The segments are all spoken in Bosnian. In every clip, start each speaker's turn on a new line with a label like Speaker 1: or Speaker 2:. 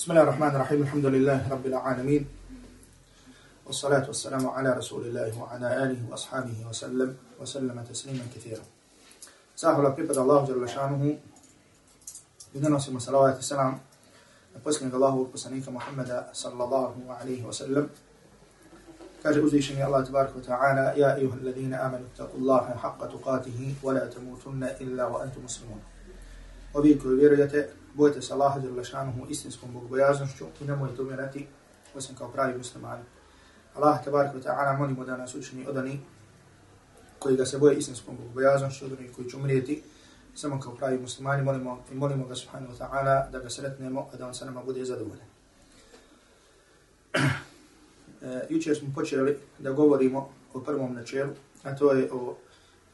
Speaker 1: بسم الله الرحمن الرحيم الحمد لله رب العالمين والصلاة والسلام على رسول الله وعلى آله وأصحابه وسلم وسلم تسليما كثيرا سأحول أبريبا الله جل شانه بدنا نصيب صلوات السلام نبسكنا الله وبسانيك محمد صلى الله عليه وسلم كاج أزيشن يا الله تبارك وتعالى يا أيها الذين آمنوا اتقوا الله حق تقاته ولا تموتن إلا وأنتم مسلمون وبيكوا bojte se Allaha dželle istinskom bogobojaznošću i nemojte umirati osim kao pravi muslimani. Allah tabarik wa ta'ala molimo da nas učini odani koji ga se boje istinskom bogobojaznošću, odani koji će umrijeti samo kao pravi muslimani, molimo i molimo ga subhanahu wa ta'ala da ga sretnemo, a da on sa nama bude zadovoljan. e, jučer smo počeli da govorimo o prvom načelu, a to je o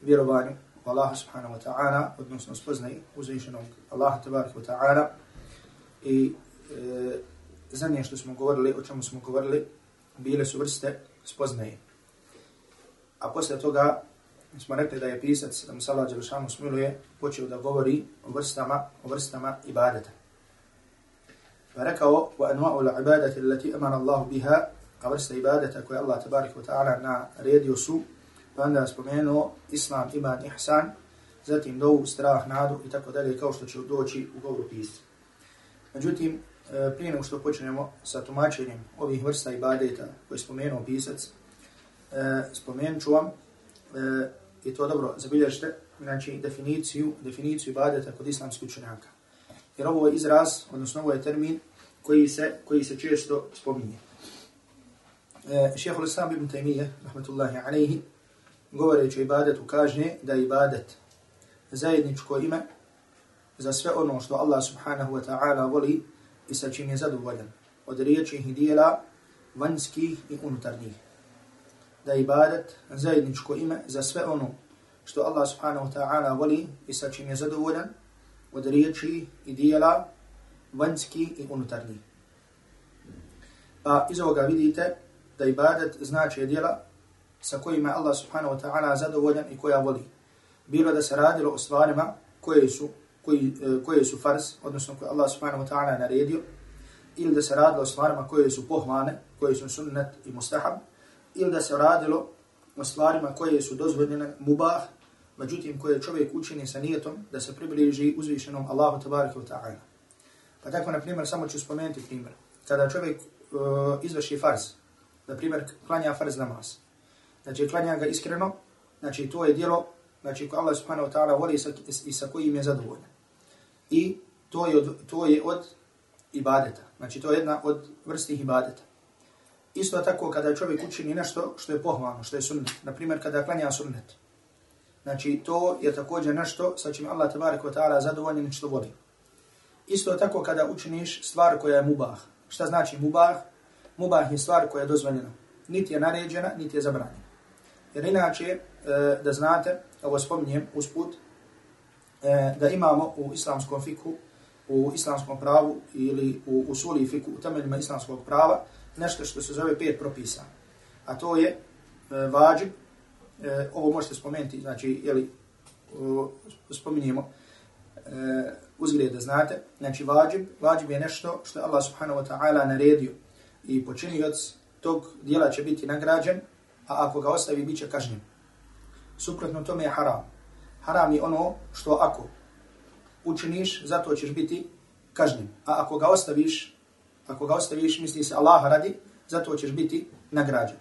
Speaker 1: vjerovanju Allaha subhanahu wa ta'ala, odnosno spoznaj uzvišenog Allaha tabaraka wa ta'ala. I e, zadnje što smo govorili, o čemu smo govorili, bile su vrste spoznaje. A posle toga smo rekli da je pisac, da mu Salah Đelšanu smiluje, počeo da govori o vrstama, o vrstama ibadeta. Pa rekao, wa anwa'u l'ibadati allati amana Allahu biha, a vrsta ibadeta koje Allah tabaraka wa ta'ala naredio su pa onda spomenuo islam, iman, ihsan, zatim dovu, strah, nadu i tako dalje, kao što će doći u govoru pisci. Međutim, e, prije nego što počnemo sa tumačenjem ovih vrsta ibadeta koje je spomenuo pisac, e, spomenut ću vam, e, i to dobro zabilježite, znači definiciju, definiciju ibadeta kod islamskih učenjaka. Jer ovo je izraz, odnosno ovo je termin koji se, koji se često spominje. Šehol Islam ibn Taymiye, rahmatullahi alaihi, govoreći o ibadetu, kaže da je ibadet zajedničko ime za sve ono što Allah subhanahu wa ta'ala voli i sa čim je zadovoljan od riječi i dijela vanjskih i unutarnjih. Da je ibadet zajedničko ime za sve ono što Allah subhanahu wa ta'ala voli i sa čim je zadovoljan od riječi i dijela vanjski i unutarnji. Pa iz ovoga vidite da ibadet znači dijela sa kojima Allah subhanahu wa ta'ala zadovoljan i koja voli. Bilo da se radilo o stvarima koje su, koji, e, koje su fars, odnosno koje Allah subhanahu wa ta'ala naredio, ili da se radilo o stvarima koje su pohmane, koje su sunnet i mustahab, ili da se radilo o stvarima koje su dozvoljene mubah, međutim koje čovjek učini sa nijetom da se približi uzvišenom Allahu tabaraka wa ta'ala. Pa tako, na primjer, samo ću spomenuti primjer. Kada čovjek uh, izvrši farz, na primjer, klanja farz namaz, znači klanja ga iskreno, znači to je djelo, znači ko Allah subhanahu wa ta'ala voli sa, i sa kojim je zadovoljan. I to je, od, to je od ibadeta, znači to je jedna od vrstih ibadeta. Isto tako kada čovjek učini nešto što je pohvalno, što je sunnet, na primjer kada klanja sunnet, znači to je također nešto sa čim Allah tabarik wa ta'ala zadovoljen i što voli. Isto tako kada učiniš stvar koja je mubah. Šta znači mubah? Mubah je stvar koja je dozvoljena. Niti je naređena, niti je zabranjena. Jer inače, e, da znate, ovo spominjem usput, e, da imamo u islamskom fiku, u islamskom pravu ili u usuli fiku, u temeljima islamskog prava, nešto što se zove pet propisa. A to je e, vađib, e, ovo možete spomenuti, znači, jeli, spominjemo e, uzgled da znate, znači vađib, vađib je nešto što Allah subhanahu wa ta'ala naredio i počinioc tog dijela će biti nagrađen, a ako ga ostavi, bit će kažnjen. Suprotno tome je haram. Haram je ono što ako učiniš, zato ćeš biti kažnjen. A ako ga ostaviš, ako ga ostaviš, misli se Allah radi, zato ćeš biti nagrađen.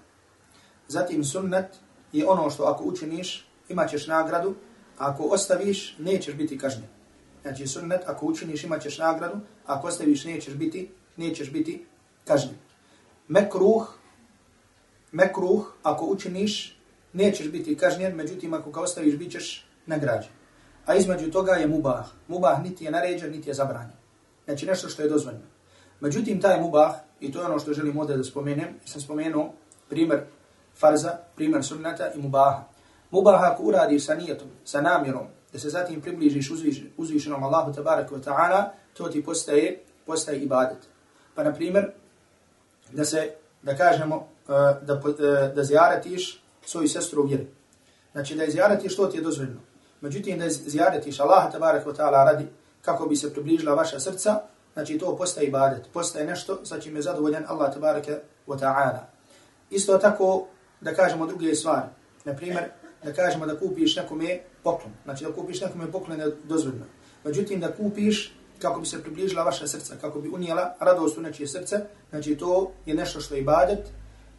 Speaker 1: Zatim sunnet je ono što ako učiniš, imat ćeš nagradu, a ako ostaviš, nećeš biti kažnjen. Znači sunnet, ako učiniš, imat ćeš nagradu, a ako ostaviš, nećeš biti, nećeš biti kažnjen. Mekruh mekruh, ako učiniš, nećeš biti kažnjen, međutim, ako ga ostaviš, bit ćeš nagrađen. A između toga je mubah. Mubah niti je naređen, niti je zabranjen. Znači nešto što je dozvoljeno. Međutim, taj mubah, i to je ono što želim ovdje da spomenem, sam spomenuo primjer farza, primjer sunnata i mubaha. Mubah ako uradiš sa nijetom, sa namjerom, da se zatim približiš uzvišenom Allahu tabaraka wa ta'ala, to ti postaje, postaje ibadet. Pa na primjer, da se, da kažemo, E, da, e, da zjaretiš svoju sestru u vjeri. Znači da zjaretiš to ti je dozvoljeno. Međutim da zjaretiš Allah tabarak wa ta'ala radi kako bi se približila vaša srca, znači to postaje ibadet, postaje nešto sa čim je zadovoljan Allah tabaraka wa ta'ala. Isto tako da kažemo druge stvari. Na primjer, da kažemo da kupiš nekome poklon. Znači da kupiš nekome poklon je dozvoljeno. Međutim, da kupiš kako bi se približila vaša srca, kako bi unijela radost u nečije srce, znači to je nešto što je ibadet,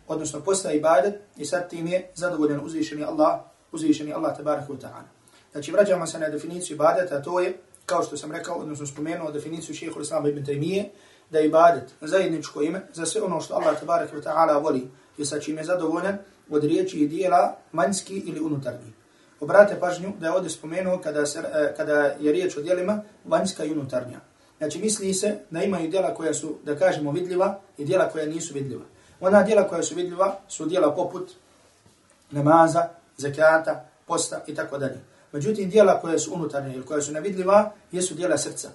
Speaker 1: odnosno postaje ibadet i sad tim je zadovoljan uzvišeni Allah, uzvišeni Allah tabaraka wa ta'ala. Znači vraćamo se na definiciju ibadeta, to je, kao što sam rekao, odnosno spomenuo definiciju šehehu l-Islama ibn Taymiye, da je ibadet zajedničko ime za sve ono što Allah tabaraka wa ta'ala voli i sa čim je zadovoljan od riječi i dijela manjski ili unutarnji. Obrate pažnju da je ovdje spomenuo kada, se, e, kada je riječ o dijelima vanjska i unutarnja. Znači misli se da imaju dijela koja su, da kažemo, vidljiva i dijela koja nisu vidljiva. Ona dijela koja su vidljiva su dijela poput namaza, zakata, posta i tako dalje. Međutim, dijela koja su unutarnje ili koja su nevidljiva jesu dijela srca.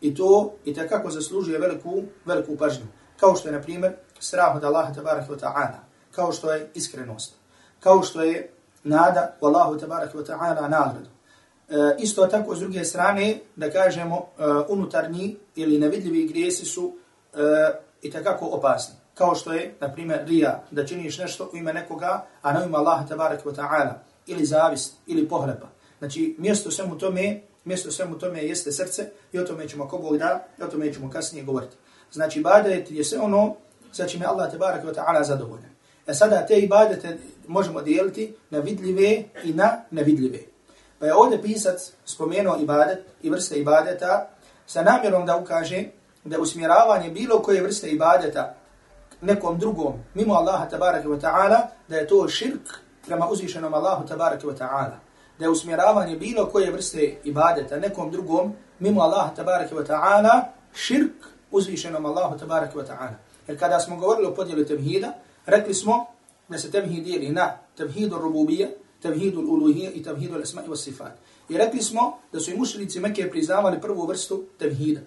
Speaker 1: I to i takako zaslužuje veliku, veliku pažnju. Kao što je, na primjer, strah od Allaha tabaraka wa ta'ala. Kao što je iskrenost. Kao što je nada u Allahu tabaraka wa ta'ala nagradu. E, isto tako, s druge strane, da kažemo, e, unutarnji ili nevidljivi grijesi su e, i takako opasni. Kao što je, na primjer, rija, da činiš nešto u ime nekoga, a na ime Allaha tabaraka wa ta'ala, ili zavist, ili pohlepa. Znači, mjesto svemu tome, mjesto svemu tome jeste srce i o tome ćemo kogog da, i o tome ćemo kasnije govoriti. Znači, ibadet je sve ono sa čime Allah tabaraka wa ta'ala zadovoljan. E sada te ibadete možemo dijeliti na vidljive i na nevidljive. Pa je ovdje pisac spomenuo ibadet i vrste ibadeta sa namjerom da ukaže da usmjeravanje bilo koje vrste ibadeta nekom drugom, mimo Allaha tabaraka wa ta'ala, da je to širk prema uzvišenom Allahu tabaraka wa ta'ala. Da je usmjeravanje bilo koje vrste ibadeta nekom drugom, mimo Allaha tabaraka wa ta'ala, širk uzvišenom Allahu tabaraka wa ta'ala. Jer kada smo govorili o podijelu tevhida, rekli smo da se tevhid dijeli na tevhidu rububija, tevhidu uluhija i tevhidu l'esma i sifat. I rekli smo da su i mušljici Mekke priznavali prvu vrstu tevhida.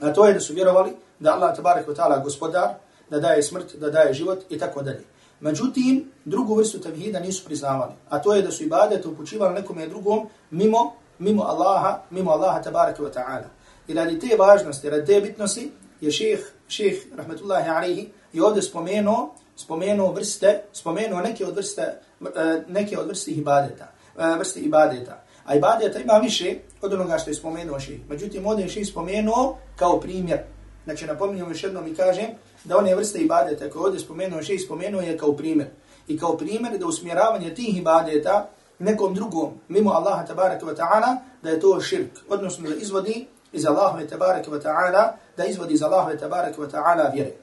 Speaker 1: A to je da su vjerovali da Allah tabarak wa ta'ala gospodar, da daje smrt, da daje život i tako dalje. Međutim, drugu vrstu tevhida nisu priznavali. A to je da su ibadete upućivali nekome drugom mimo, mimo Allaha, mimo Allaha tabaraka wa ta'ala. I radi te važnosti, radi te bitnosti, je šeheh, šeheh, rahmetullahi alaihi, je ovdje spomenuo, spomenuo vrste, spomenuo neke od vrste, e, neke od vrste ibadeta, e, vrste ibadeta. A ibadeta ima više od onoga što je spomenuo šeheh. Međutim, ovdje je šeheh spomenuo kao primjer. Znači, napominjem još jednom i kažem da one vrste ibadeta koje ovdje spomenuo šeheh spomenuo je kao primjer. I kao primjer da usmjeravanje tih ibadeta nekom drugom, mimo Allaha tabaraka wa ta'ala, da je to širk. Odnosno da izvodi iz Allahove tabaraka wa ta'ala, da izvodi iz Allahove tabaraka wa ta'ala vjere.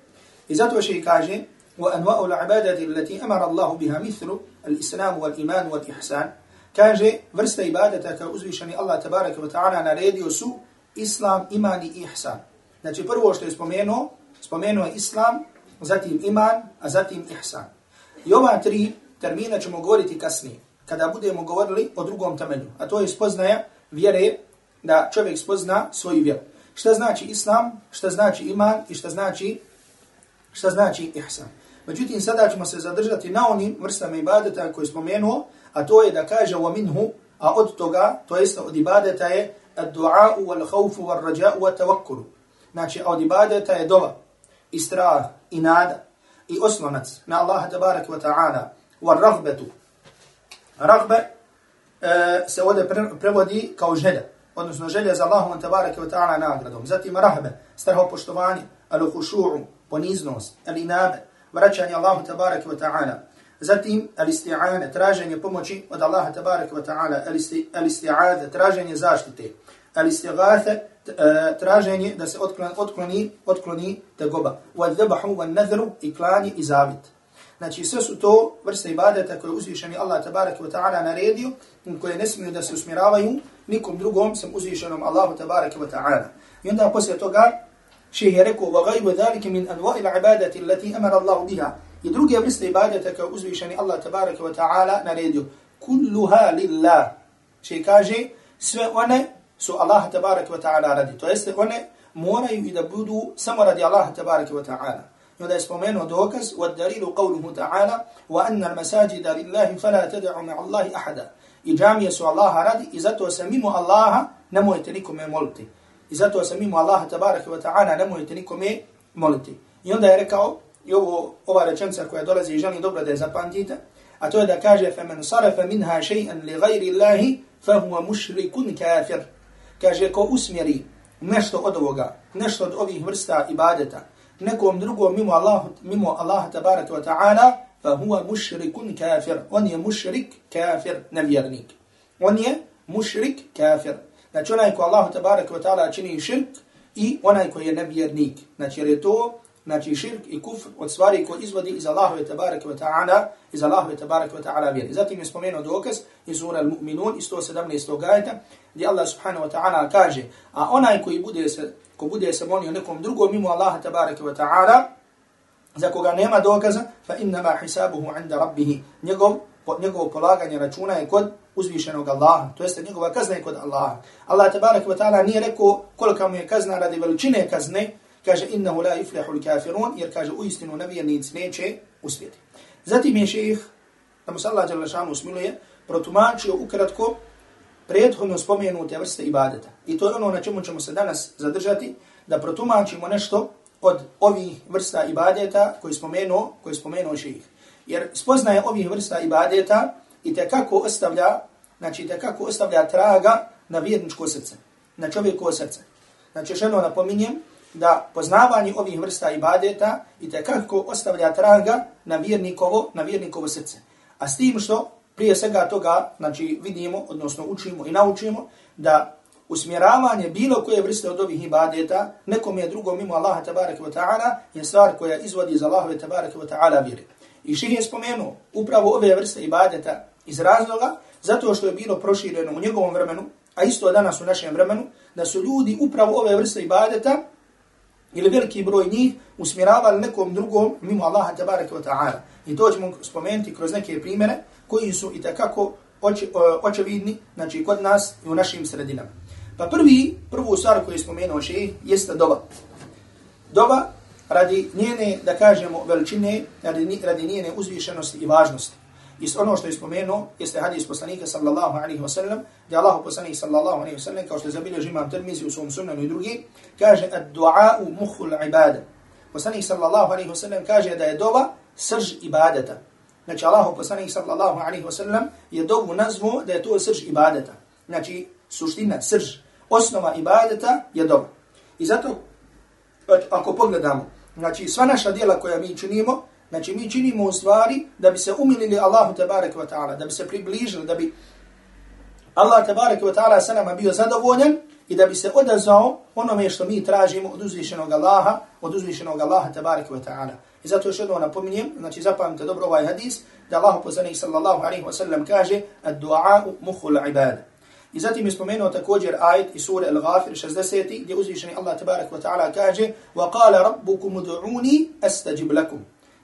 Speaker 1: I zato še kaže, وأنواع العبادة التي أمر الله بها مثل الإسلام والإيمان والإحسان kaže vrsta ibadeta kao uzvišeni Allah tabaraka wa ta'ala naredio su islam, iman i ihsan. Znači prvo što je spomenuo, spomenuo je islam, zatim iman, a zatim ihsan. I ova tri termina ćemo govoriti kasnije, kada budemo govorili o drugom temelju, a to je spoznaja vjere da čovjek spozna svoju vjeru. Šta znači islam, šta znači iman i šta znači, šta znači ihsan. Međutim, sada ćemo se zadržati na onim vrstama ibadeta koje spomenuo, a to je da kaže wa minhu, a od toga, to jest od ibadeta je ad-du'a'u, wal khawf wal raja' wa tawakkul. Znači, od ibadeta je dova, i strah, i nada, i oslonac na Allaha tabarak wa ta'ala, wa raghbatu. Raghba e, se ovdje prevodi kao želja, odnosno želja za Allahom tabarak wa ta'ala nagradom. Zatim rahbe, strahopoštovanje, al hušu'u, poniznost, al-inabe, vraćanje Allahu tabaraka wa ta'ala. Zatim, al-isti'ana, traženje pomoći od Allaha tabaraka wa ta'ala, al-isti'ade, traženje zaštite, al-isti'gathe, e, traženje da se otkloni, otkloni, otkloni tegoba, wa-dhabahu, wa-nadhru, i klanje i zavit. Znači, sve su to vrste ibadeta koje uzvišeni Allah tabaraka wa ta'ala naredio, koje ne smiju da se usmjeravaju nikom drugom sam uzvišenom Allahu tabaraka wa ta'ala. I onda poslije toga, Šehi je rekao, وَغَيْبُ ذَلِكِ مِنْ أَنْوَاءِ الْعِبَادَةِ الَّتِي أَمَرَ اللَّهُ بِهَا I druge vrste ibadeta kao uzvišeni Allah tabaraka wa ta'ala naredio. Kulluha lillah. Šehi kaže, sve one su Allah tabaraka wa ta'ala radi. To jeste, one moraju i da budu samo radi Allah tabaraka wa ta'ala. I onda je spomenuo dokaz, وَالدَّرِيلُ قَوْلُهُ تَعَالَ وَأَنَّ الْمَسَاجِدَ لِلَّهِ فَلَا تَدَعُ مِعَ اللَّهِ أَحَدًا I džamije su Allaha radi i zato se mimo Allaha nemojte nikome moliti. I zato se mimo Allaha tabaraka wa ta'ala ne možete nikome moliti. I onda je rekao, i ovo, ova rečenca koja dolazi i želim dobro da je zapamtite, a to je da kaže فَمَنْ صَرَفَ مِنْهَا شَيْئًا لِغَيْرِ اللَّهِ فَهُوَ مُشْرِكٌ كَافِرٌ kaže ko usmjeri nešto od ovoga, nešto od ovih vrsta ibadeta, nekom drugom mimo Allah, mimo Allaha tabaraka wa ta'ala, fa huwa mushrikun kafir. On je mushrik kafir, nevjernik. On je mushrik kafir. Znači onaj ko Allah tabaraka wa ta'ala čini širk i onaj ko je nevjernik. Znači jer je to znači širk i kufr od stvari koje izvodi iz Allahove tabaraka wa ta'ala iz Allahove tabaraka wa ta'ala vjeri. Zatim je spomenuo dokaz iz sura Al-Mu'minun iz 117. ajeta gdje Allah subhanahu wa ta'ala kaže a onaj koji bude se ko bude se molio nekom drugom mimo Allaha tabaraka wa ta'ala za koga nema dokaza fa innama hisabuhu 'inda rabbihi njegov njegov polaganje računa je kod uzvišenog Allaha, to jeste njegova kazna je kod Allaha. Allah tabarak wa ta'ala nije rekao kolika mu je kazna radi veličine kazne, kaže innahu la iflihul kafirun, jer kaže u istinu nevjernic neće uspjeti. Zatim je šeheh, da mu se Allah jala šanu protumačio ukratko prethodno spomenute vrste ibadeta. I to je ono na čemu ćemo se danas zadržati, da protumačimo nešto od ovih vrsta ibadeta koji spomenuo, koji spomenuo šeheh. Jer spoznaje ovih vrsta ibadeta i te kako ostavlja, znači te kako ostavlja traga na vjerničko srce, na čovjekovo srce. Znači još napominjem da poznavanje ovih vrsta ibadeta i te kako ostavlja traga na vjernikovo, na vjernikovo srce. A s tim što prije svega toga, znači vidimo, odnosno učimo i naučimo da usmjeravanje bilo koje vrste od ovih ibadeta nekom je drugom mimo Allaha tabaraka wa ta'ala je stvar koja izvodi iz Allahove tabaraka wa ta'ala vjeri. I ših je spomenuo upravo ove vrste ibadeta iz razloga zato što je bilo prošireno u njegovom vremenu, a isto danas u našem vremenu, da su ljudi upravo ove vrste ibadeta ili veliki broj njih usmjeravali nekom drugom mimo Allaha tabaraka wa ta'ala. I to ćemo spomenuti kroz neke primere koji su i takako oči, e, očevidni znači, kod nas i u našim sredinama. Pa prvi, prvu stvar koju je spomenuo šeji jeste doba. Doba radi njene, da kažemo, veličine, radi, radi njene uzvišenosti i važnosti. Is ono što je spomenuo, jeste hadis poslanika sallallahu alaihi wa sallam, gdje Allah poslanik sallallahu alaihi wa sallam, kao što je zabilio žimam termizi u svom sunanu i drugi, kaže, ad du'a'u muhul ibada. Poslanik sallallahu alaihi wa sallam kaže da je dova srž ibadeta. Znači Allah poslanik sallallahu alaihi wa sallam je dovu nazvu da je to srž ibadeta. Znači suština, srž, osnova ibadeta je dova. I zato, ako pogledamo, znači sva naša dijela koja mi činimo, znači mi činimo u stvari da bi se umilili Allahu tabaraka wa ta'ala, da bi se približili, da bi Allah tabaraka wa ta'ala sa nama bio zadovoljen i da bi se odazvao onome što mi tražimo od uzvišenog Allaha, od uzvišenog Allaha tabaraka wa ta'ala. I zato još jedno napominjem, znači zapamite dobro ovaj hadis, da Allah poslanih sallallahu alaihi wa sallam kaže ad-du'a'u muhul ibada. I zatim je spomenuo također ajet iz sure Al-Ghafir 60. gdje uzvišeni Allah tabarak wa ta'ala kaže وَقَالَ رَبُّكُمُ دُعُونِي أَسْتَجِبْ لَكُمْ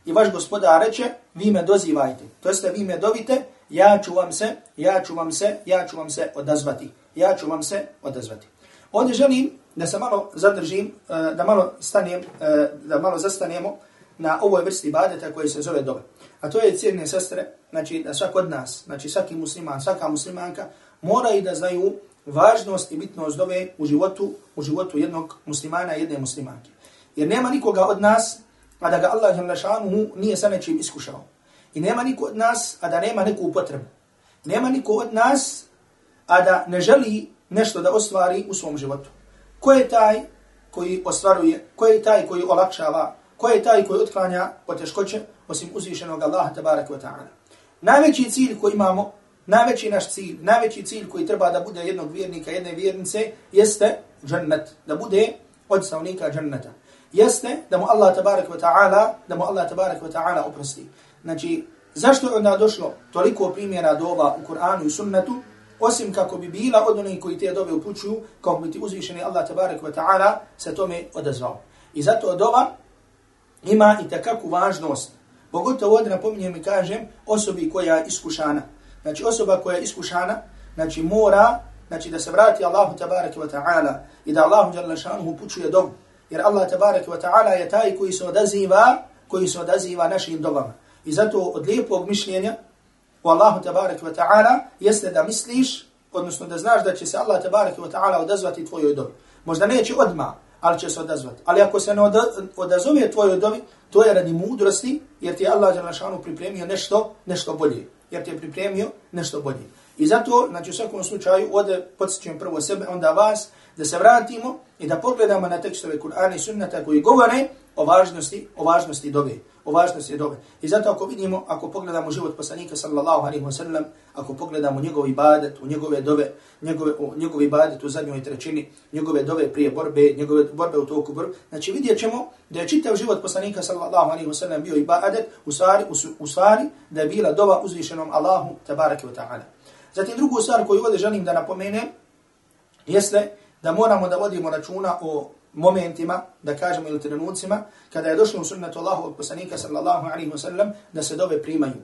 Speaker 1: I vaš gospodar reče, vi me dozivajte. To jeste, vi me dovite, ja ću vam se, ja ću vam se, ja ću vam se odazvati. Ja ću vam se odazvati. Ovdje želim da se malo zadržim, e, da malo stanem, e, da malo zastanemo na ovoj vrsti ibadeta koji se zove dobe. A to je cijene sestre, znači da svak od nas, znači svaki musliman, svaka muslimanka, mora i da znaju važnost i bitnost dove u životu, u životu jednog muslimana i jedne muslimanke. Jer nema nikoga od nas, a da ga Allah šanuhu nije sa nečim iskušao. I nema niko od nas, a da nema neku potrebu. Nema niko od nas, a da ne želi nešto da ostvari u svom životu. Ko je taj koji ostvaruje, ko je taj koji olakšava, ko je taj koji otklanja poteškoće, osim uzvišenog Allaha tabaraka wa ta'ala. Najveći cilj koji imamo najveći naš cilj, najveći cilj koji treba da bude jednog vjernika, jedne vjernice, jeste džennet, da bude od stavnika dženneta. Jeste da mu Allah tabarak wa ta'ala, da mu Allah tabarak wa ta'ala oprosti. Znači, zašto je onda došlo toliko primjera dova u Kur'anu i sunnetu, osim kako bi bila od onih koji te dove upućuju, kako bi ti uzvišeni Allah tabarak wa ta'ala se tome odazvao. I zato dova ima i takakvu važnost. Pogotovo ovdje napominjem i kažem osobi koja je iskušana. Znači osoba koja je iskušana, znači mora znači da se vrati Allahu tabaraka wa ta'ala i da Allahu jalla šanuhu pučuje dovu. Jer Allah tabaraka wa ta'ala je taj koji se odaziva, koji se odaziva našim dobama. I zato od lijepog mišljenja u Allahu tabaraka wa ta'ala jeste da misliš, odnosno da znaš da će se Allah tabaraka wa ta'ala odazvati tvojoj dobi. Možda neće odma, ali će se odazvati. Ali ako se ne odazove tvojoj dobi, to je radi mudrosti, jer ti je Allah Đalašanu pripremio nešto, nešto bolje. Jer ti je pripremio nešto bolje. I zato, znači u svakom slučaju, ovdje podsjećujem prvo sebe, onda vas, da se vratimo i da pogledamo na tekstove Kur'ana i sunnata koji govore o važnosti, o važnosti dobe, o važnosti dobe. I zato ako vidimo, ako pogledamo život poslanika sallallahu alaihi wa sallam, ako pogledamo njegov ibadet, u njegove dove, njegove, u njegov ibadet u zadnjoj trećini, njegove dove prije borbe, njegove borbe u toku borbe, znači vidjet ćemo da je čitav život poslanika sallallahu alaihi wa sallam bio ibadet u stvari, u, u stvari da je bila dova uzvišenom Allahu tabarake wa ta'ala. Zatim drugu stvar koju ovdje želim da napomenem, jeste da moramo da vodimo računa o momentima, da kažemo ili trenucima, kada je došlo u sunnetu Allahu od poslanika sallallahu alaihi wa sallam, da se dove primaju.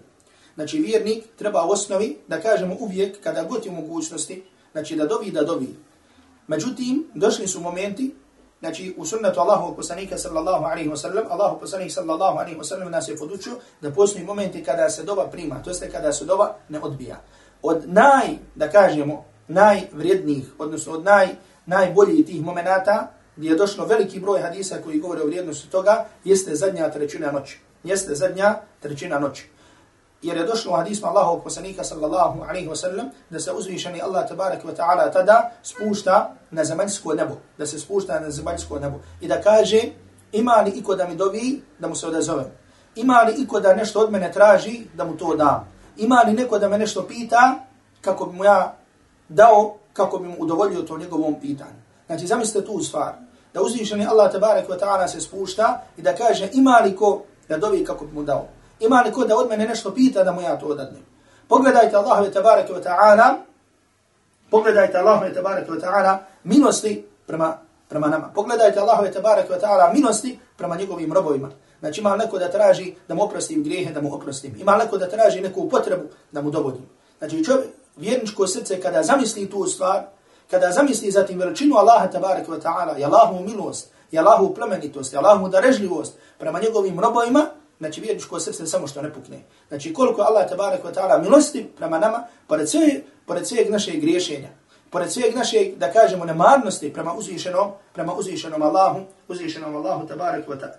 Speaker 1: Znači vjernik treba u osnovi da kažemo uvijek kada god je mogućnosti, znači da dovi, da dovi. Međutim, došli su momenti, znači u sunnetu Allahu od poslanika sallallahu alaihi wa sallam, Allahu poslanik sallallahu alaihi wa sallam nas je podučio da postoji momenti kada se dova prima, to jeste kada se dova ne odbija. Od naj, da kažemo, najvrijednijih, odnosno od naj, najbolji tih momenata, gdje je došlo veliki broj hadisa koji govore o vrijednosti toga, jeste zadnja trećina noći. Jeste zadnja trećina noći. Jer je došlo u hadismu Allahovog poslanika sallallahu alaihi wa sallam da se uzvišeni Allah tabarak wa ta'ala tada spušta na zemaljsko nebo. Da se spušta na zemaljsko nebo. I da kaže ima li iko da mi dovi da mu se odazovem. Ima li iko da nešto od mene traži da mu to dam. Ima li neko da me nešto pita kako bi mu ja dao kako bi mu udovoljio to njegovom pitanju. Znači, zamislite tu stvar, da uzvišeni Allah tabarak wa ta'ala se spušta i da kaže ima li ko da dovi kako bi mu dao. Ima li ko da od mene nešto pita da mu ja to odadnem. Pogledajte Allahove tabarak wa ta'ala, pogledajte Allahove tabarak wa ta'ala milosti prema, prema nama. Pogledajte Allahove tabarak wa ta'ala milosti prema njegovim robovima. Znači ima neko da traži da mu oprostim grijehe, da mu oprostim. Ima neko da traži neku potrebu da mu dovodim. Znači čovjek, vjerničko srce kada zamisli tu stvar, kada zamisli zatim veličinu Allaha tabaraka wa ta'ala, i Allahu milost, i Allahu plemenitost, i Allahu darežljivost prema njegovim robovima, znači vjerničko srce samo što ne pukne. Znači koliko Allah tabaraka wa ta'ala milosti prema nama, pored sve, pored sveg našeg griješenja, pored sveg našeg, da kažemo, nemarnosti prema uzvišenom, prema uzvišenom Allahu, uzvišenom Allahu tabaraka wa ta'ala,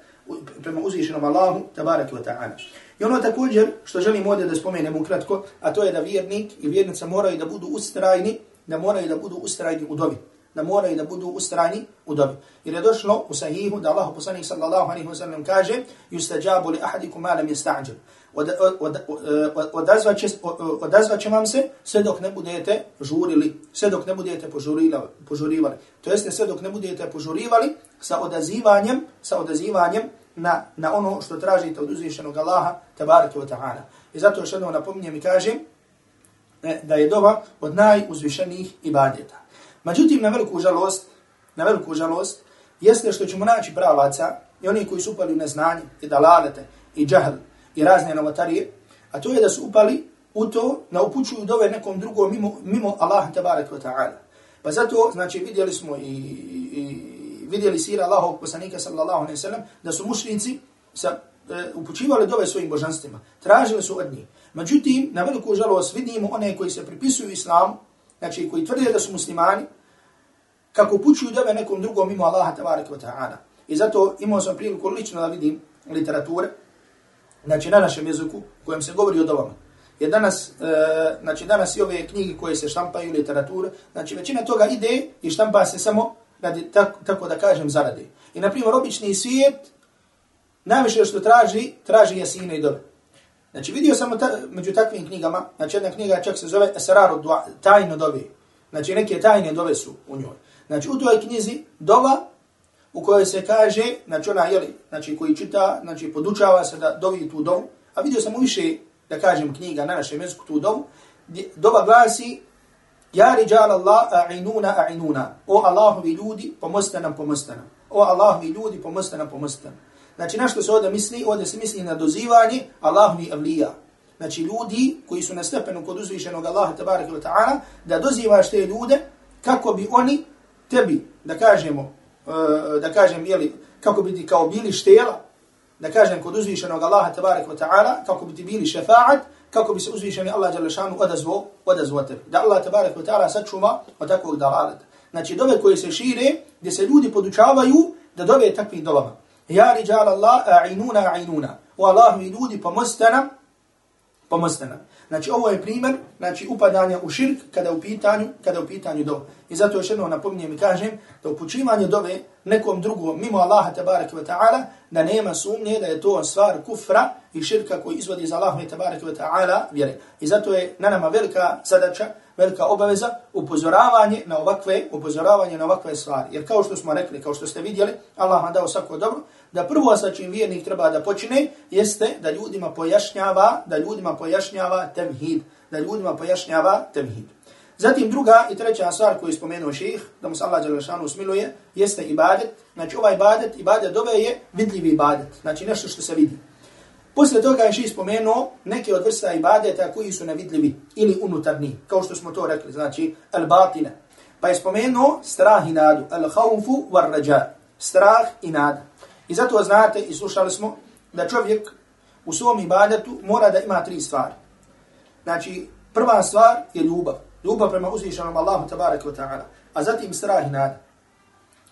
Speaker 1: prema uzvišenom Allahu, tabaraka wa ta'ala. I ono također što želim ovdje da spomenem ukratko, a to je da vjernik i vjernica moraju da budu ustrajni, da moraju da budu ustrajni u dobi. Da moraju da budu ustrajni u dobi. Jer je došlo u sahihu da Allah poslanih sallallahu alaihi wa sallam kaže yustajabu li ahadikum od, od, od, Odazvat će vam se sve dok ne budete žurili, sve dok ne budete požurivali. To jeste sve dok ne budete požurivali sa odazivanjem, sa odazivanjem na, na ono što tražite od uzvišenog Allaha, tabaraka wa ta'ala. I zato još jednom napominjem i kažem e, da je doba od najuzvišenijih ibadeta. Međutim, na veliku žalost, na veliku žalost, jeste što ćemo naći pravaca i oni koji su upali u neznanje i dalalete i džahl i razne novotarije, a to je da su upali u to na upućuju dove nekom drugom mimo, mimo Allaha, tabarak wa ta'ala. Pa zato, znači, vidjeli smo i, i vidjeli sira Allahovog poslanika sallallahu alejhi sallam, da su mušnici sa e, upućivali dove svojim božanstvima, tražili su od njih. Međutim, na veliku žalost vidimo one koji se pripisuju islamu, znači koji tvrde da su muslimani, kako upućuju dove nekom drugom mimo Allaha tabarak wa ta'ala. I zato imao sam priliku lično da vidim literature, znači na našem jeziku, kojem se govori o dovama. Jer danas, e, znači danas i ove knjige koje se štampaju literature, znači većina toga ide i štampa se samo radi, tako, tako da kažem, zaradi. I, na primjer, obični svijet, najviše što traži, traži jasine i dobe. Znači, vidio sam ta, među takvim knjigama, znači jedna knjiga čak se zove Esraru dua, tajno dobe. Znači, neke tajne dove su u njoj. Znači, u toj knjizi dova, u kojoj se kaže, znači ona, jeli, znači, koji čita, znači, podučava se da dovi tu dovu, a vidio sam u više, da kažem, knjiga na našem jeziku tu dovu, dova glasi, Ja riđal Allah, a'inuna, a'inuna. O Allahovi ljudi, pomoste nam, pomoste nam. O Allahovi ljudi, pomoste nam, pomoste nam. Znači, na što se ovdje misli? Ovdje se misli na dozivanje Allahovi avlija. Znači, ljudi koji su na stepenu kod uzvišenog Allaha, tabaraka wa ta'ala, da dozivaš te ljude kako bi oni tebi, da kažemo, Eh, da kažem, jeli, kako bi ti kao bili štela, da kažem, kod uzvišenog Allaha, tabarek wa ta'ala, kako bi ti bili šefaat, kako bi se uzvišeni Allah dželle šanu odazvo tebi. da Allah tabarek wa taala sačuma od takvog dalaleta Znači dove koje se šire, gdje se ljudi podučavaju da dove takvih dovama. Ja riđal Allah, a'inuna, a'inuna. O Allahu i ljudi, pomozite nam, pomozite nam. Znači ovo je primjer, znači upadanja u širk kada u pitanju, kada u pitanju dove. I zato još jednom napominjem i kažem da upućivanje dove nekom drugom mimo Allaha tabarak wa ta'ala da nema sumnje da je to stvar kufra i širka koji izvodi iz Allaha tabarak wa ta'ala vjere. I zato je na nama velika zadaća velika obaveza upozoravanje na ovakve upozoravanje na ovakve stvari. Jer kao što smo rekli, kao što ste vidjeli, Allah vam dao svako dobro, da prvo sa čim vjernik treba da počine jeste da ljudima pojašnjava, da ljudima pojašnjava temhid, da ljudima pojašnjava temhid. Zatim druga i treća stvar koju je spomenuo ših, da mu se Allah Đalešanu usmiluje, jeste ibadet. Znači ovaj ibadet, ibadet dove je vidljivi ibadet, znači nešto što se vidi. Posle toga je še spomenuo neke od vrsta ibadeta koji su nevidljivi ili unutarnji, kao što smo to rekli, znači al-batina. Pa je spomenuo strah i nadu, al-haufu var-rađa, strah i nada. I zato znate i slušali smo da čovjek u svom ibadetu mora da ima tri stvari. Znači, prva stvar je ljubav. Ljubav prema uzvišenom Allahu tabaraka wa ta'ala. A zatim strah i nada.